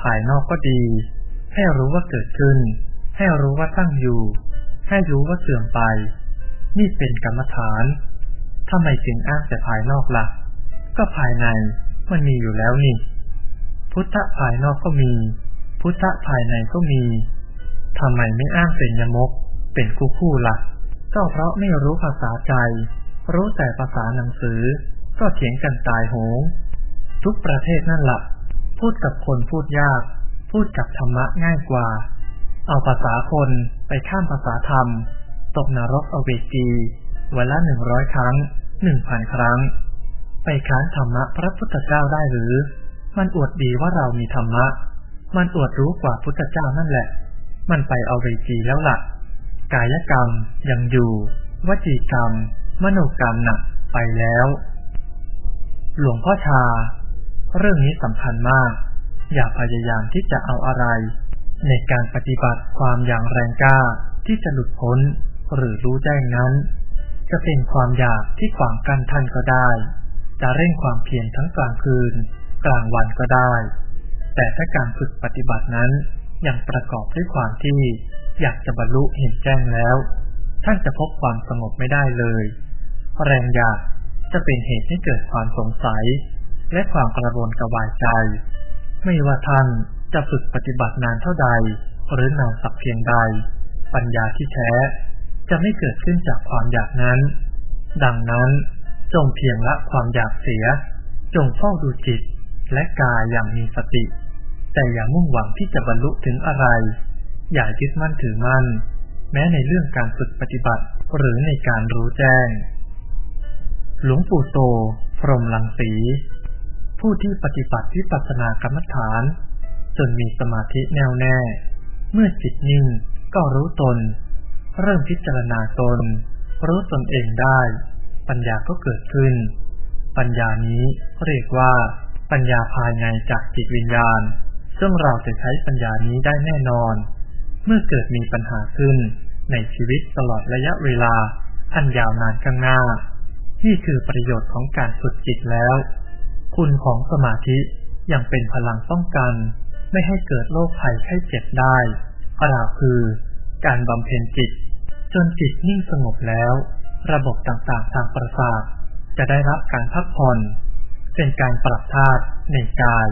ภายนอกก็ดี ให้รู้ว่าเกิดขึ้น ให้รู้ว่าตั้งอยู่ ให้รู้ว่าเสื่อมไป นี่เป็นกรรมฐานทำไมจึงอ้างแต่ภายนอกละ่ะ ก็ภายในมันมีอยู่แล้วนี่ พุทธภายนอกก็มี พุทธภายในก็มีทำไมไม่อ้างเป็นยมก เป็นคู่คู่ละ่ะ ก็เพราะไม่รู้ภาษาใจ รู้แต่ภาษาหนังสือ ก็เถียงกันตายโหง ทุกประเทศนั่นละ่ะ พูดกับคนพูดยาก พูดกับธรรมะง่ายกว่า เอาภาษาคนไปข้ามภาษาธรรม ตกนรกเอาเวกีวันละหนึ่งร้อยครั้งหนึ่งพันครั้ง ไปค้านธรรมะพระพุทธเจ้าได้หรือ มันอวดดีว่าเรามีธรรมะ มันอวดรู้กว่าพุทธเจ้านั่นแหละ มันไปเอาเวจีแล้วละ่ะ กายกรรมยังอยู่ วจีกรรม มโนกรรมหนะ่ะไปแล้ว หลวงพ่อชา เรื่องนี้สำคัญมาก อย่าพยายามที่จะเอาอะไร ในการปฏิบัติความอย่างแรงกล้าที่จะหลุดพ้นหรือรู้แจ้งนั้น จะเป็นความอยากที่ขวางกั้นท่านก็ได้ จะเร่งความเพียรทั้งกลางคืน กลางวันก็ได้ แต่ถ้าการฝึกปฏิบัตินั้นยังประกอบด้วยความที่ อยากจะบรรลุเห็นแจ้งแล้ว ท่านจะพบความสงบไม่ได้เลย แรงอยากจะเป็นเหตุให้เกิดความสงสัย และความกระวนกระวายใจ ไม่ว่าท่านจะฝึกปฏิบัตินานเท่าใด หรือนานสักเพียงใด ปัญญาที่แท้จะไม่เกิดขึ้นจากความอยากนั้น ดังนั้นจงเพียงละความอยากเสีย จงเฝ้าดูจิตและกายอย่างมีสติ แต่อย่ามุ่งหวังที่จะบรรลุถึงอะไร อย่ายึดมั่นถือมั่น แม้ในเรื่องการฝึกปฏิบัติหรือในการรู้แจ้ง หลวงปู่โต พรมลังสี ผู้ที่ปฏิบัติวิปัสสนากรรมฐาน จนมีสมาธิแน่วแน่ เมื่อจิตนิ่งก็รู้ตน เริ่มพิจารณาตน รู้ตนเองได้ ปัญญาก็เกิดขึ้น ปัญญานี้เรียกว่า ปัญญาภายในจากจิตวิญญาณ ซึ่งเราจะใช้ปัญญานี้ได้แน่นอน เมื่อเกิดมีปัญหาขึ้น ในชีวิตตลอดระยะเวลาอันยาวนานข้างหน้า นี่คือประโยชน์ของการฝึกจิตแล้ว คุณของสมาธิยังเป็นพลังป้องกัน ไม่ให้เกิดโรคภัยไข้เจ็บได้กล่าวคือ การบำเพ็ญจิต จนจิตนิ่งสงบแล้ว ระบบต่างๆทางประสาทจะได้รับการพักผ่อนเป็นการปรับธาตุในกาย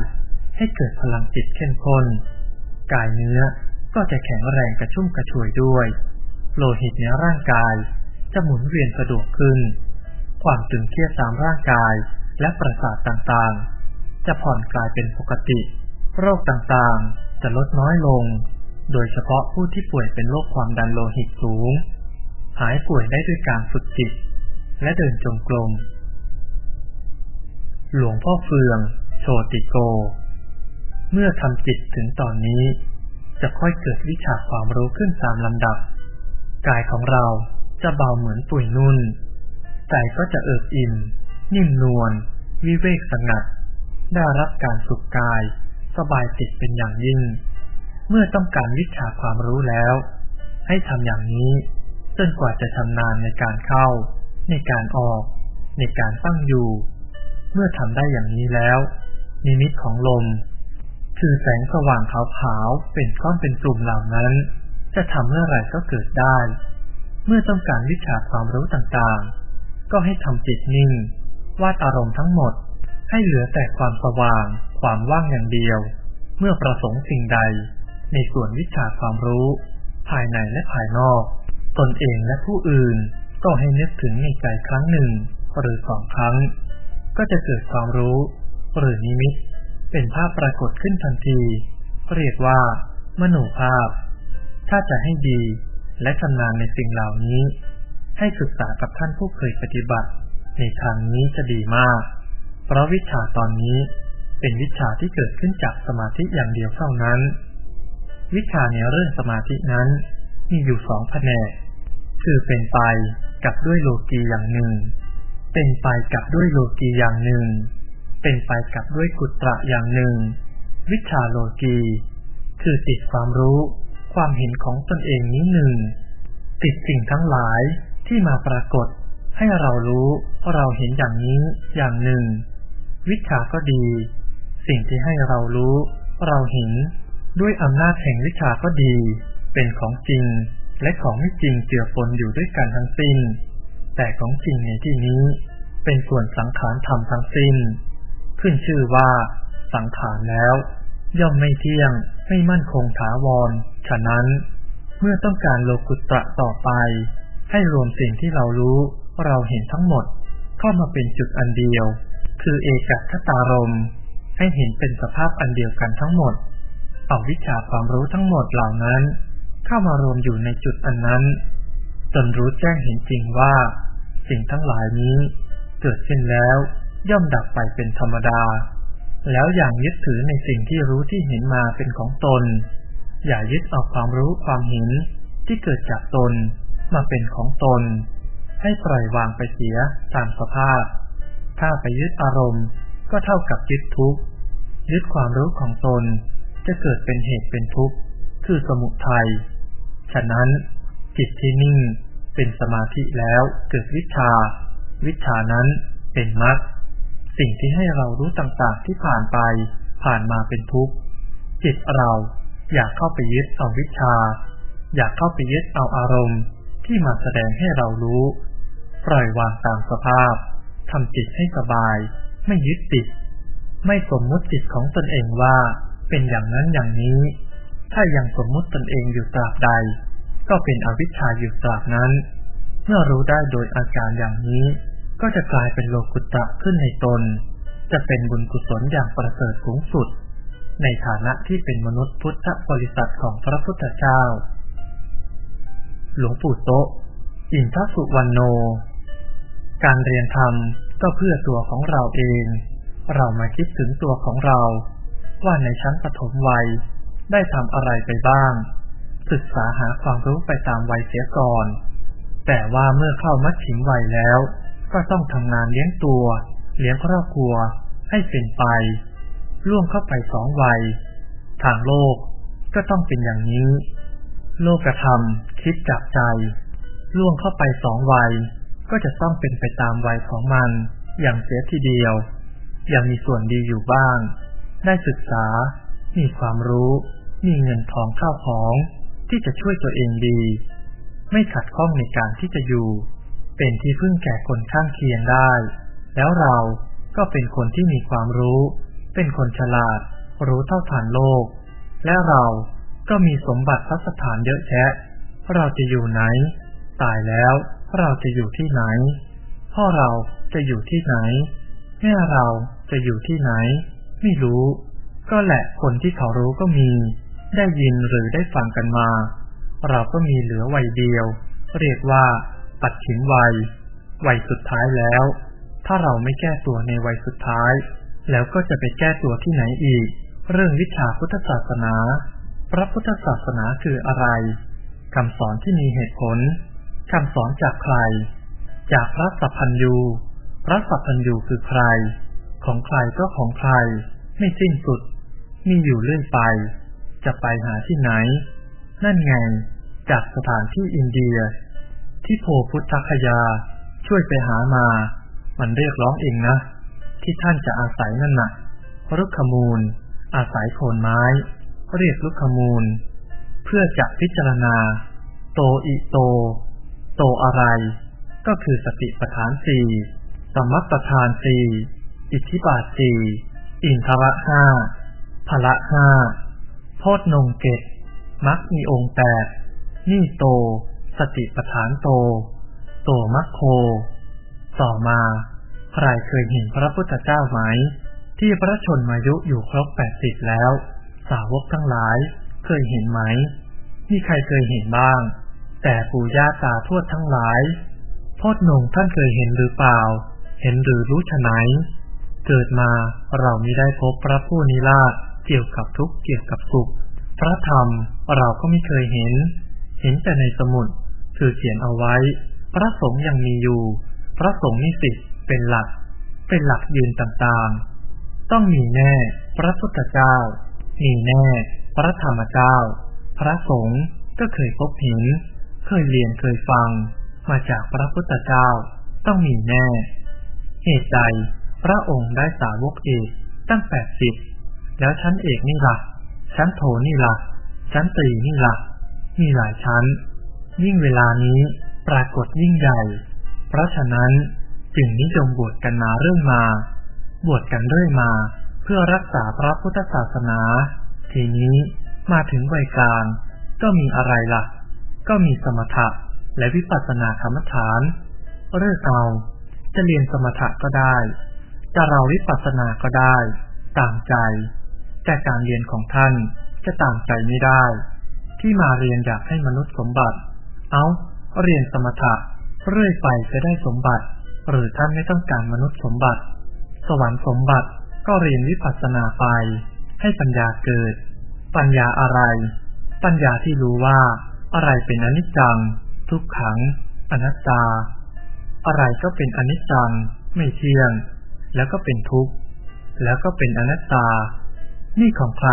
ให้เกิดพลังจิตเข้มข้น กายเนื้อ ก็จะแข็งแรงกระชุ่มกระชวยด้วย โลหิตในร่างกายจะหมุนเวียนสะดวกขึ้น ความตึงเครียดตามร่างกายและประสาทต่างๆ จะผ่อนคลายเป็นปกติ โรคต่างๆ จะลดน้อยลง โดยเฉพาะผู้ที่ป่วยเป็นโรคความดันโลหิตสูง หายป่วยได้ด้วยการฝึกจิต และเดินจงกรม หลวงพ่อเฟือง โชติโก เมื่อทำจิตถึงตอนนี้ จะค่อยเกิดวิชาความรู้ขึ้นตามลำดับ กายของเราจะเบาเหมือนปุ๋ยนุ่น ใจก็จะเอิบอิ่ม นิ่มนวล วิเวกสงัด ได้รับการสุขกาย สบายจิตเป็นอย่างยิ่ง เมื่อต้องการวิชาความรู้แล้ว ให้ทำอย่างนี้ จนกว่าจะชำนาญในการเข้า ในการออก ในการตั้งอยู่ เมื่อทำได้อย่างนี้แล้วนิมิตของลม คือแสงสว่างขาวๆเป็นก้อนเป็นกลุ่มเหล่านั้น จะทำเมื่อไรก็เกิดได้ เมื่อต้องการวิชาความรู้ต่างๆ ก็ให้ทำจิตนิ่ง วาดอารมณ์ทั้งหมดให้เหลือแต่ความสว่าง ความว่างอย่างเดียว เมื่อประสงค์สิ่งใด ในส่วนวิชาความรู้ ภายในและภายนอก ตนเองและผู้อื่น ก็ให้นึกถึงในใจครั้งหนึ่ง หรือสองครั้ง ก็จะเกิดความรู้ หรือนิมิต เป็นภาพปรากฏขึ้นทันที เรียกว่า มโนภาพ ถ้าจะให้ดีและชำนาญในสิ่งเหล่านี้ ให้ศึกษากับท่านผู้เคยปฏิบัติ ในทางนี้จะดีมาก เพราะวิชาตอนนี้เป็นวิชาที่เกิดขึ้นจากสมาธิอย่างเดียวเท่านั้น วิชาในเรื่องสมาธินั้นมีอยู่สองแผนก คือเป็นไปกับด้วยโลกีอย่างหนึ่ง เป็นไปกับด้วยโลกีอย่างหนึ่ง เป็นไปกับด้วยกุตระอย่างหนึ่ง วิชาโลกีคือติดความรู้ ความเห็นของตนเองนี้หนึ่ง ติดสิ่งทั้งหลายที่มาปรากฏ ให้เรารู้เราเห็นอย่างนี้อย่างหนึ่ง วิชาก็ดี สิ่งที่ให้เรารู้ เราเห็นด้วยอำนาจแห่งวิชาก็ดี เป็นของจริง และของไม่จริงเจือปนอยู่ด้วยกันทั้งสิ้น แต่ของจริงในที่นี้ เป็นส่วนสังขารธรรมทั้งสิ้น ขึ้นชื่อว่า สังขารแล้ว ย่อมไม่เที่ยงไม่มั่นคงถาวร ฉะนั้น เมื่อต้องการโลกุตระต่อไป ให้รวมสิ่งที่เรารู้เราเห็นทั้งหมดเข้ามาเป็นจุดอันเดียว คือเอกคตารม ให้เห็นเป็นสภาพอันเดียวกันทั้งหมด เอาวิชาความรู้ทั้งหมดเหล่านั้น เข้ามารวมอยู่ในจุดอันนั้น จนรู้แจ้งเห็นจริงว่า สิ่งทั้งหลายนี้ เกิดขึ้นแล้ว ย่อมดับไปเป็นธรรมดา แล้วอย่างยึดถือในสิ่งที่รู้ที่เห็นมาเป็นของตน อย่ายึดเอาความรู้ความเห็นที่เกิดจากตนมาเป็นของตน ให้ปล่อยวางไปเสียตามสภาพ ถ้าไปยึดอารมณ์ก็เท่ากับยึดทุกข์ ยึดความรู้ของตนจะเกิดเป็นเหตุเป็นทุกข์ คือสมุทัย ฉะนั้น จิตที่นิ่งเป็นสมาธิแล้วเกิดวิชา วิชานั้นเป็นมรรค สิ่งที่ให้เรารู้ต่างๆที่ผ่านไป ผ่านมาเป็นทุกข์จิตเราอยากเข้าไปยึดเอาวิชา อยากเข้าไปยึดเอาอารมณ์ ที่มาแสดงให้เรารู้ ปล่อยวางตามสภาพทำจิตให้สบาย ไม่ยึดติด ไม่สมมุติจิตของตนเองว่า เป็นอย่างนั้นอย่างนี้ ถ้ายังสมมุติตนเองอยู่ตราบใด ก็เป็นอวิชชาอยู่ตราบนั้น เมื่อรู้ได้โดยอาการอย่างนี้ ก็จะกลายเป็นโลกุตตะขึ้นในตน จะเป็นบุญกุศลอย่างประเสริฐสูงสุด ในฐานะที่เป็นมนุษย์พุทธบริษัทของพระพุทธเจ้า หลวงปู่โตอินทสุวรรณโน การเรียนธรรมก็เพื่อตัวของเราเอง เรามาคิดถึงตัวของเรา ว่าในชั้นปฐมวัยได้ทำอะไรไปบ้าง ศึกษาหาความรู้ไปตามวัยเสียก่อน แต่ว่าเมื่อเข้ามัดฉิมวัยแล้ว ก็ต้องทำงานเลี้ยงตัว เลี้ยงครอบครัว ให้เป็นไป ล่วงเข้าไปสองวัย ทางโลกก็ต้องเป็นอย่างนี้ โลกธรรมคิดจากใจ ล่วงเข้าไปสองวัย ก็จะต้องเป็นไปตามวัยของมัน อย่างเสียทีเดียว ยังมีส่วนดีอยู่บ้าง ได้ศึกษา มีความรู้ มีเงินทองข้าวของ ที่จะช่วยตัวเองดี ไม่ขัดข้องในการที่จะอยู่ เป็นที่พึ่งแก่คนข้างเคียงได้ แล้วเราก็เป็นคนที่มีความรู้ เป็นคนฉลาด รู้เท่าทันโลก และเราก็มีสมบัติพัสถานเยอะแยะ เราจะอยู่ไหน ตายแล้วเราจะอยู่ที่ไหน พ่อเราจะอยู่ที่ไหน แม่เราจะอยู่ที่ไหน ไม่รู้ ก็แหละคนที่เขารู้ก็มี ได้ยินหรือได้ฟังกันมา เราก็มีเหลือวัยเดียว เรียกว่า ปัดฉิมวัย วัยสุดท้ายแล้ว ถ้าเราไม่แก้ตัวในวัยสุดท้าย แล้วก็จะไปแก้ตัวที่ไหนอีก เรื่องวิชาพุทธศาสนา พระพุทธศาสนาคืออะไรคำสอนที่มีเหตุผลคำสอนจากใคร จากพระสัพพัญญูพระสัพพัญญูคือใคร ของใครก็ของใคร ไม่สิ้นสุด มีอยู่เรื่อยไป จะไปหาที่ไหน นั่นไง จากสถานที่อินเดีย ที่โพพุทธคยา ช่วยไปหามา มันเรียกร้องเองนะ ที่ท่านจะอาศัยนั่นนะ่ะรุกขมูล อาศัยโคนไม้ เรียกลุกขมูล เพื่อจะพิจารณา โตอิโต โตอะไร ก็คือสติปัฏฐานสี่สมัปทานสี่อิทธิบาทสี่อินทระห้าพละห้าโพธนงเกตมักมีองค์แปดนี่โต สติปัฏฐานโต โตมัคโค ต่อมาใครเคยเห็นพระพุทธเจ้าไหม ที่พระชนมายุอยู่ครบแปดสิบแล้ว สาวกทั้งหลายเคยเห็นไหมมีใครเคยเห็นบ้าง แต่ปู่ย่าตาทวดทั้งหลายพ่อหนุ่มท่านเคยเห็นหรือเปล่า เห็นหรือรู้ฉไหน เกิดมาเราไม่ได้พบพระผู้นิราชเกี่ยวกับทุกข์เกี่ยวกับสุข พระธรรมเราก็ไม่เคยเห็น เห็นแต่ในสมุด คือเขียนเอาไว้ พระสงฆ์ยังมีอยู่ พระสงฆ์นิสิตเป็นหลัก เป็นหลักยืนต่างๆ ต้องมีแน่ พระพุทธเจ้า มีแน่ พระธรรมเจ้า พระสงฆ์ก็เคยพบเห็น เคยเรียนเคยฟัง มาจากพระพุทธเจ้า ต้องมีแน่ เหตุใดพระองค์ได้สาวกเอกตั้งแปดสิบแล้วชั้นเอกนี่ละ่ะชั้นโทนี่ละ่ะชั้นตรีนี่ละ่ะมีหลายชั้น ยิ่งเวลานี้ปรากฏยิ่งใหญ่ เพราะฉะนั้นจึงนิยมบวชกันมาเรื่อยมา บวชกันเรื่อยมา เพื่อรักษาพระพุทธศาสนา ทีนี้มาถึงวัยกลาง ก็มีอะไรละ่ะ ก็มีสมถะและวิปัสสนากรรมฐานเลือกเอาจะเรียนสมถะก็ได้ จะเราวิปัสสนาก็ได้ ตามใจ แต่การเรียนของท่านจะตามใจไม่ได้ ที่มาเรียนอยากให้มนุษย์สมบัติ เอาเรียนสมถะเรื่อยไปจะได้สมบัติ หรือท่านไม่ต้องการมนุษย์สมบัติ สวรรค์สมบัติก็เรียนวิปัสสนาไป ให้ปัญญาเกิด ปัญญาอะไร ปัญญาที่รู้ว่าอะไรเป็นอนิจจัง ทุกขัง อนัตตา อะไรก็เป็นอนิจจัง ไม่เที่ยง แล้วก็เป็นทุกข์ แล้วก็เป็นอนัตตา นี่ของใคร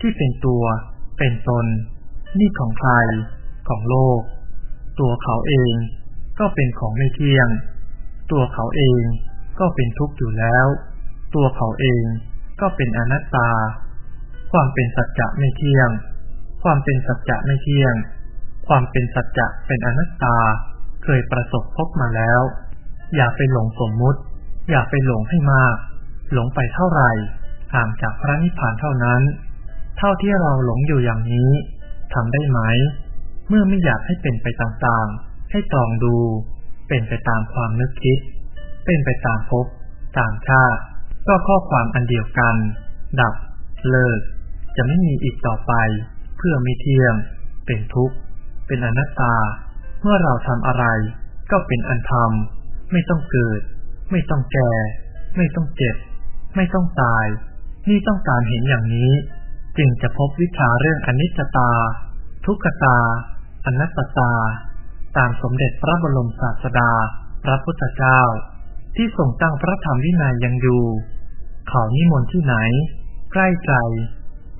ที่เป็นตัว เป็นตน นี่ของใคร ของโลก ตัวเขาเองก็เป็นของไม่เที่ยง ตัวเขาเองก็เป็นทุกข์อยู่แล้ว ตัวเขาเองก็เป็นอนัตตา ความเป็นสัจจะไม่เที่ยง ความเป็นสัจจะไม่เที่ยง ความเป็นสัจจะเป็นอนัตตา เคยประสบพบมาแล้ว อย่าไปหลงสมมุติ อย่าไปหลงให้มาก หลงไปเท่าไหร่ห่างจากพระนิพพานเท่านั้น เท่าที่เราหลงอยู่อย่างนี้ทำได้ไหม เมื่อไม่อยากให้เป็นไปต่างๆ ให้ตรองดู เป็นไปตามความนึกคิด เป็นไปตามภพตามชาติก็ข้อความอันเดียวกัน ดับ เลิก จะไม่มีอีกต่อไป เพื่อไม่เที่ยง เป็นทุกข์ เป็นอนัตตา เมื่อเราทำอะไร ก็เป็นอันธรรมไม่ต้องเกิด ไม่ต้องแก่ ไม่ต้องเจ็บ ไม่ต้องตาย นี่ต้องการเห็นอย่างนี้ จึงจะพบวิชาเรื่องอนิจจตา ทุกขตา อนัตตา ตามสมเด็จพระบรมศาสดา พระพุทธเจ้า ที่ทรงตั้งพระธรรมวินัยยังอยู่ เขานิมนต์ที่ไหน ใกล้ใจ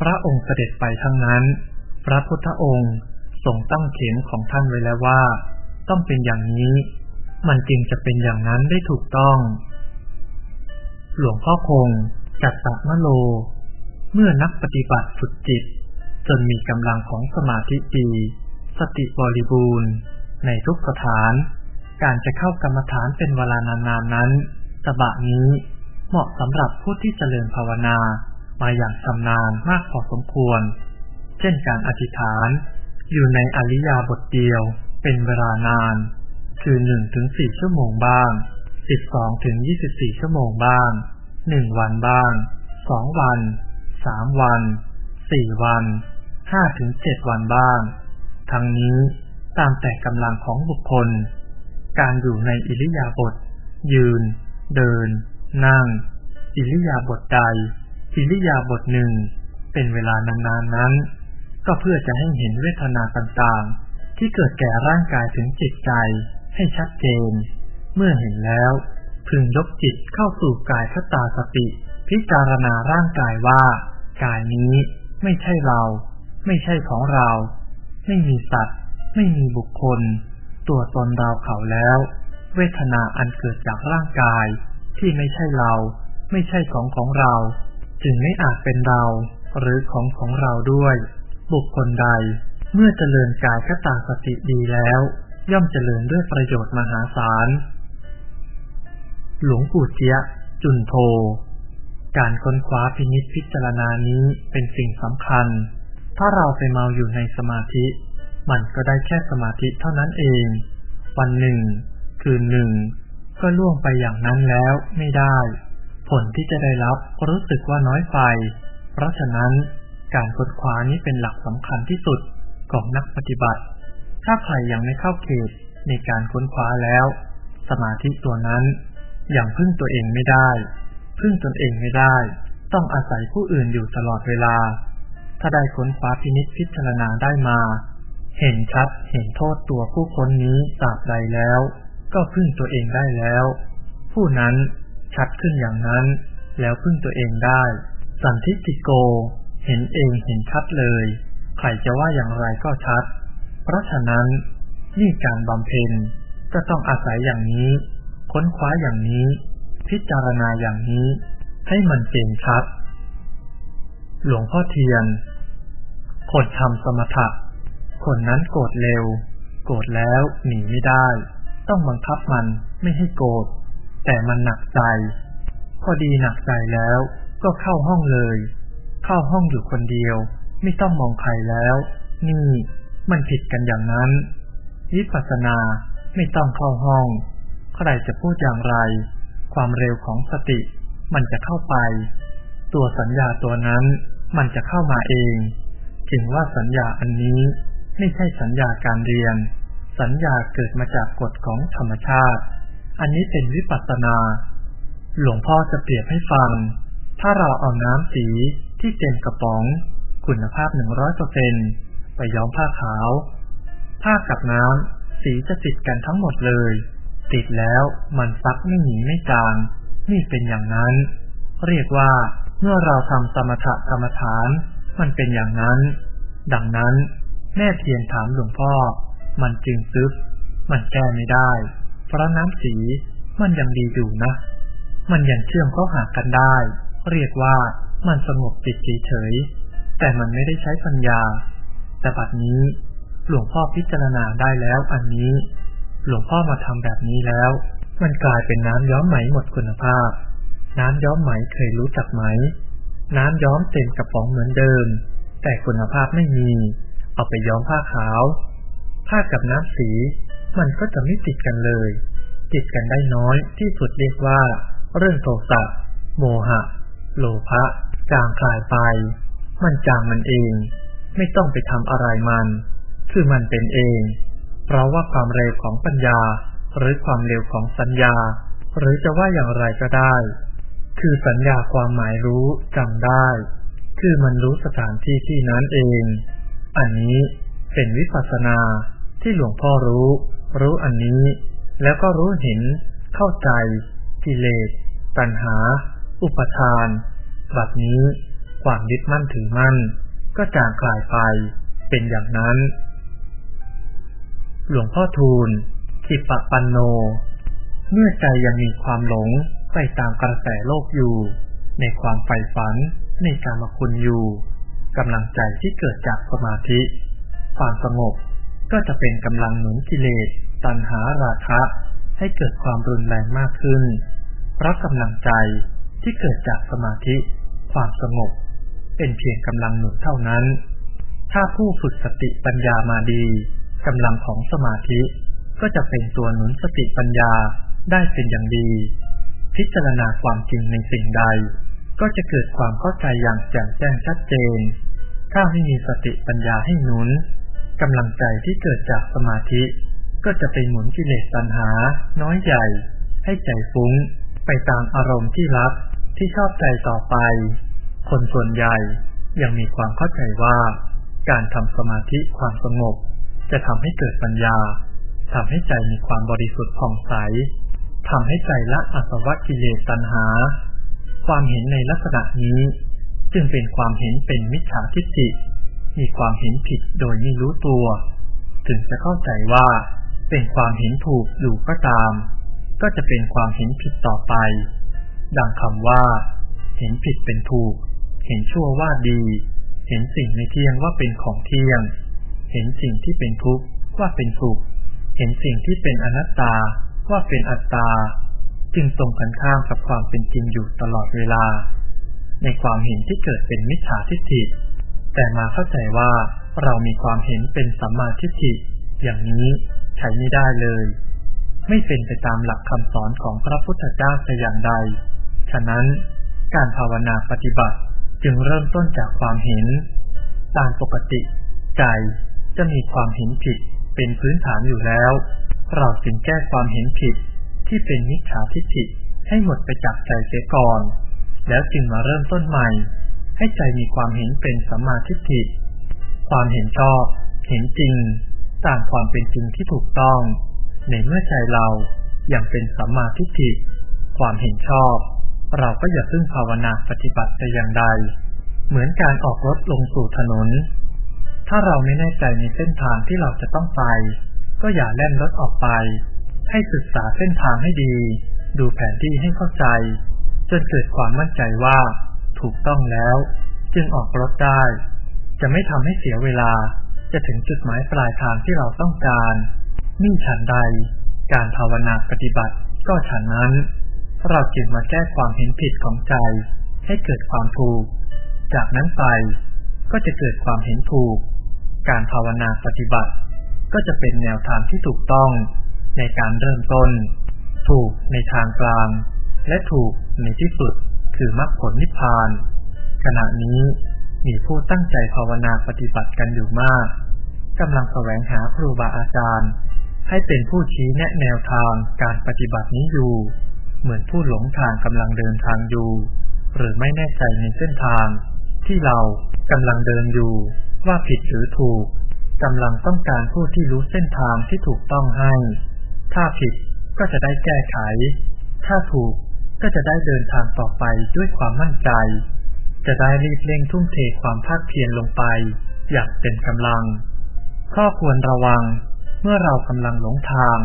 พระองค์เสด็จไปทั้งนั้น พระพุทธองค์ทรงตั้งเข็มของท่านไว้แล้วว่า ต้องเป็นอย่างนี้ มันจึงจะเป็นอย่างนั้นได้ถูกต้อง หลวงพ่อคงจัดตะมะโล เมื่อนักปฏิบัติฝึกจิต จนมีกำลังของสมาธิดี สติบริบูรณ์ ในทุกสถาน การจะเข้ากรรมฐานเป็นเวลานานๆนั้นตบะนี้เหมาะสำหรับผู้ที่เจริญภาวนามาอย่างชำนาญมากพอสมควร เช่นการอธิษฐาน อยู่ในอริยาบทเดียวเป็นเวลานาน คือหนึ่งถึงสี่ชั่วโมงบ้างสิบสองถึงยี่สิบสี่ชั่วโมงบ้างหนึ่งวันบ้างสองวันสามวันสี่วันห้าถึงเจ็ดวันบ้าง ทั้งนี้ตามแต่กำลังของบุคคล การอยู่ในอิริยาบถยืน เดิน นั่ง อิริยาบถใด อิริยาบถหนึ่ง เป็นเวลานานๆนนนั้น ก็เพื่อจะให้เห็นเวทนาต่างๆ ที่เกิดแก่ร่างกายถึงจิตใจให้ชัดเจน เมื่อเห็นแล้ว พึงยกจิตเข้าสู่กายคตาสติ พิจารณาร่างกายว่า กายนี้ไม่ใช่เรา ไม่ใช่ของเรา ไม่มีสัตว์ ไม่มีบุคคล ตัวตนเราเขาแล้ว เวทนาอันเกิดจากร่างกาย ที่ไม่ใช่เรา ไม่ใช่ของของเรา จึงไม่อาจเป็นเรา หรือของของเราด้วย บุคคลใด เมื่อเจริญกายคตาสติดีแล้ว ย่อมเจริญด้วยประโยชน์มหาศาล หลวงปู่เจียจุนโทการค้นคว้าพินิจพิจารณานี้เป็นสิ่งสำคัญ ถ้าเราไปเมาอยู่ในสมาธิ มันก็ได้แค่สมาธิเท่านั้นเอง วันหนึ่ง คืนหนึ่ง ก็ล่วงไปอย่างนั้นแล้วไม่ได้ ผลที่จะได้รับรู้สึกว่าน้อยไป เพราะฉะนั้นการค้นคว้านี้เป็นหลักสำคัญที่สุดของนักปฏิบัติ ถ้าใครยังไม่เข้าเขตในการค้นคว้าแล้ว สมาธิตัวนั้นยังพึ่งตัวเองไม่ได้ พึ่งตนเองไม่ได้ ต้องอาศัยผู้อื่นอยู่ตลอดเวลา ถ้าได้ค้นคว้าพินิจพิจารณาได้มา เห็นชัดเห็นโทษตัวผู้ค้นนี้ตราบใดแล้ว ก็พึ่งตัวเองได้แล้ว ผู้นั้นชัดขึ้นอย่างนั้น แล้วพึ่งตัวเองได้ สันทิติโก เห็นเองเห็นชัดเลย ใครจะว่าอย่างไรก็ชัด เพราะฉะนั้นนี่การบำเพ็ญก็ต้องอาศัยอย่างนี้ ค้นคว้าอย่างนี้ พิจารณาอย่างนี้ ให้มันเป็นชัด หลวงพ่อเทียน คนทำสมถะ คนนั้นโกรธเร็ว โกรธแล้วหนีไม่ได้ ต้องบังคับมันไม่ให้โกรธ แต่มันหนักใจ พอดีหนักใจแล้วก็เข้าห้องเลย เข้าห้องอยู่คนเดียว ไม่ต้องมองใครแล้ว นี่มันผิดกันอย่างนั้นวิปัสสนาไม่ต้องเข้าห้อง ใครจะพูดอย่างไร ความเร็วของสติมันจะเข้าไป ตัวสัญญาตัวนั้น มันจะเข้ามาเองจึงว่าสัญญาอันนี้ไม่ใช่สัญญาการเรียน สัญญาเกิดมาจากกฎของธรรมชาติ อันนี้เป็นวิปัสสนา หลวงพ่อจะเปรียบให้ฟัง ถ้าเราเอาน้ำสีที่เต็มกระป๋อง คุณภาพหนึ่งร้อยเปอร์เซ็นไปย้อมผ้าขาว ผ้ากับน้ำสีจะติดกันทั้งหมดเลย ติดแล้วมันซักไม่หนีไม่จาง นี่เป็นอย่างนั้น เรียกว่า เมื่อเราทำสมถะกรรมฐาน มันเป็นอย่างนั้น ดังนั้น แม่เทียนถามหลวงพ่อ มันจึงซึบมันแก้ไม่ได้ เพราะน้ำสีมันยังดีอยู่นะ มันยังเชื่อมเข้าหากันได้ เรียกว่ามันสงบจิตเฉย แต่มันไม่ได้ใช้ปัญญา แต่บัดนี้ หลวงพ่อพิจารณาได้แล้วอันนี้ หลวงพ่อมาทำแบบนี้แล้ว มันกลายเป็นน้ำย้อมไหมหมดคุณภาพ น้ำย้อมไหมเคยรู้จักไหม น้ำย้อมเต็มกระป๋องเหมือนเดิม แต่คุณภาพไม่มี เอาไปย้อมผ้าขาว ผ้ากับน้ำสี มันก็จะไม่ติดกันเลย ติดกันได้น้อยที่สุดเรียกว่า เรื่องโทสะโมหะ โลภะจางคลายไป มันจางมันเอง ไม่ต้องไปทำอะไรมัน คือมันเป็นเอง เพราะว่าความเร็วของปัญญา หรือความเร็วของสัญญา หรือจะว่าอย่างไรก็ได้ คือสัญญาความหมายรู้จำได้ คือมันรู้สถานที่ที่นั้นเอง อันนี้เป็นวิปัสสนาที่หลวงพ่อรู้ รู้อันนี้ แล้วก็รู้เห็น เข้าใจ กิเลส ตัณหา อุปทานแบบนี้ ความยึดมั่นถือมั่น ก็จางคลายไป เป็นอย่างนั้น หลวงพ่อทูลขิปะปันโน เมื่อใจยังมีความหลง ไปตามกระแสโลกอยู่ ในความใฝ่ฝันในการมคุณอยู่กำลังใจที่เกิดจากสมาธิ ความสงบก็จะเป็นกำลังหนุนกิเลสตัณหาราคะให้เกิดความรุนแรงมากขึ้น เพราะกำลังใจที่เกิดจากสมาธิ ความสงบ เป็นเพียงกำลังหนุนเท่านั้น ถ้าผู้ฝึกสติปัญญามาดีกำลังของสมาธิ ก็จะเป็นตัวหนุนสติปัญญาได้เป็นอย่างดี พิจารณาความจริงในสิ่งใด ก็จะเกิดความเข้าใจอย่างแจ่มแจ้งชัดเจน ถ้าไม่มีสติปัญญาให้หนุนกำลังใจที่เกิดจากสมาธิ ก็จะไปหมุนกิเลสตัณหา น้อยใหญ่ ให้ใจฟุ้ง ไปตามอารมณ์ที่รักที่ชอบใจต่อไป คนส่วนใหญ่ยังมีความเข้าใจว่า การทำสมาธิความสงบ จะทำให้เกิดปัญญาทำให้ใจมีความบริสุทธิ์ผ่องใส ทำให้ใจละอสวะกิเลสตัณหา ความเห็นในลักษณะนี้ จึงเป็นความเห็นเป็นมิจฉาทิฏฐิ มีความเห็นผิดโดยไม่รู้ตัว ถึงจะเข้าใจว่าเป็นความเห็นถูกอยู่ก็ตาม ก็จะเป็นความเห็นผิดต่อไป ดังคำว่า เห็นผิดเป็นถูก เห็นชั่วว่าดี เห็นสิ่งในเที่ยงว่าเป็นของเที่ยง เห็นสิ่งที่เป็นทุกข์ว่าเป็นสุข เห็นสิ่งที่เป็นอนัตตา ว่าเป็นอัตตา จึงตรงกันข้ามกับความเป็นจริงอยู่ตลอดเวลา ในความเห็นที่เกิดเป็นมิจฉาทิฏฐิ แต่มาเข้าใจว่าเรามีความเห็นเป็นสัมมาทิฏฐิ อย่างนี้ใช้ไม่ได้เลย ไม่เป็นไปตามหลักคำสอนของพระพุทธเจ้าแต่อย่างใด ฉะนั้นการภาวนาปฏิบัติจึงเริ่มต้นจากความเห็น ตามปกติ ใจจะมีความเห็นผิดเป็นพื้นฐานอยู่แล้ว เราจึงแก้ความเห็นผิดที่เป็นมิจฉาทิฏฐิให้หมดไปจากใจเสียก่อน แล้วจึงมาเริ่มต้นใหม่ ให้ใจมีความเห็นเป็นสัมมาทิฏฐิ ความเห็นชอบ เห็นจริง ตามความเป็นจริงที่ถูกต้อง ในเมื่อใจเราอย่างเป็นสัมมาทิฏฐิ ความเห็นชอบ เราก็อย่าพึ่งภาวนาปฏิบัติแต่อย่างใด เหมือนการออกรถลงสู่ถนน ถ้าเราไม่แน่ใจในเส้นทางที่เราจะต้องไป ก็อย่าแล่นรถออกไป ให้ศึกษาเส้นทางให้ดี ดูแผนที่ให้เข้าใจ จนเกิดความมั่นใจว่า ถูกต้องแล้ว จึงออกรถได้ จะไม่ทำให้เสียเวลา จะถึงจุดหมายปลายทางที่เราต้องการนี่ฉันใด การภาวนาปฏิบัติก็ฉันนั้น เราจึงมาแก้ความเห็นผิดของใจ ให้เกิดความถูก จากนั้นไปก็จะเกิดความเห็นถูก การภาวนาปฏิบัติ ก็จะเป็นแนวทางที่ถูกต้องในการเริ่มต้น ถูกในทางกลาง และถูกในที่สุดคือมรรคผลนิพพาน ขณะนี้มีผู้ตั้งใจภาวนาปฏิบัติกันอยู่มากกำลังแสวงหาครูบาอาจารย์ ให้เป็นผู้ชี้แนะแนวทางการปฏิบัตินี้อยู่ เหมือนผู้หลงทางกำลังเดินทางอยู่ หรือไม่แน่ใจในเส้นทาง ที่เรากำลังเดินอยู่ว่าผิดหรือถูก กำลังต้องการผู้ที่รู้เส้นทางที่ถูกต้องให้ ถ้าผิดก็จะได้แก้ไข ถ้าถูกก็จะได้เดินทางต่อไปด้วยความมั่นใจ จะได้รีบเร่งทุ่มเทความภาคเพียรลงไป อย่างเต็มกำลัง ข้อควรระวัง เมื่อเรากำลังหลงทาง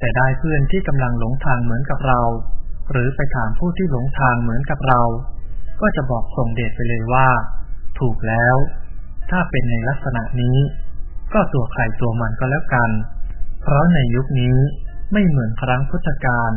แต่ได้เพื่อนที่กำลังหลงทางเหมือนกับเรา หรือไปถามผู้ที่หลงทางเหมือนกับเรา ก็จะบอกส่งเดชไปเลยว่า ถูกแล้ว ถ้าเป็นในลักษณะนี้ ก็ตัวใครตัวมันก็แล้วกัน เพราะในยุคนี้ไม่เหมือนครั้งพุทธกาล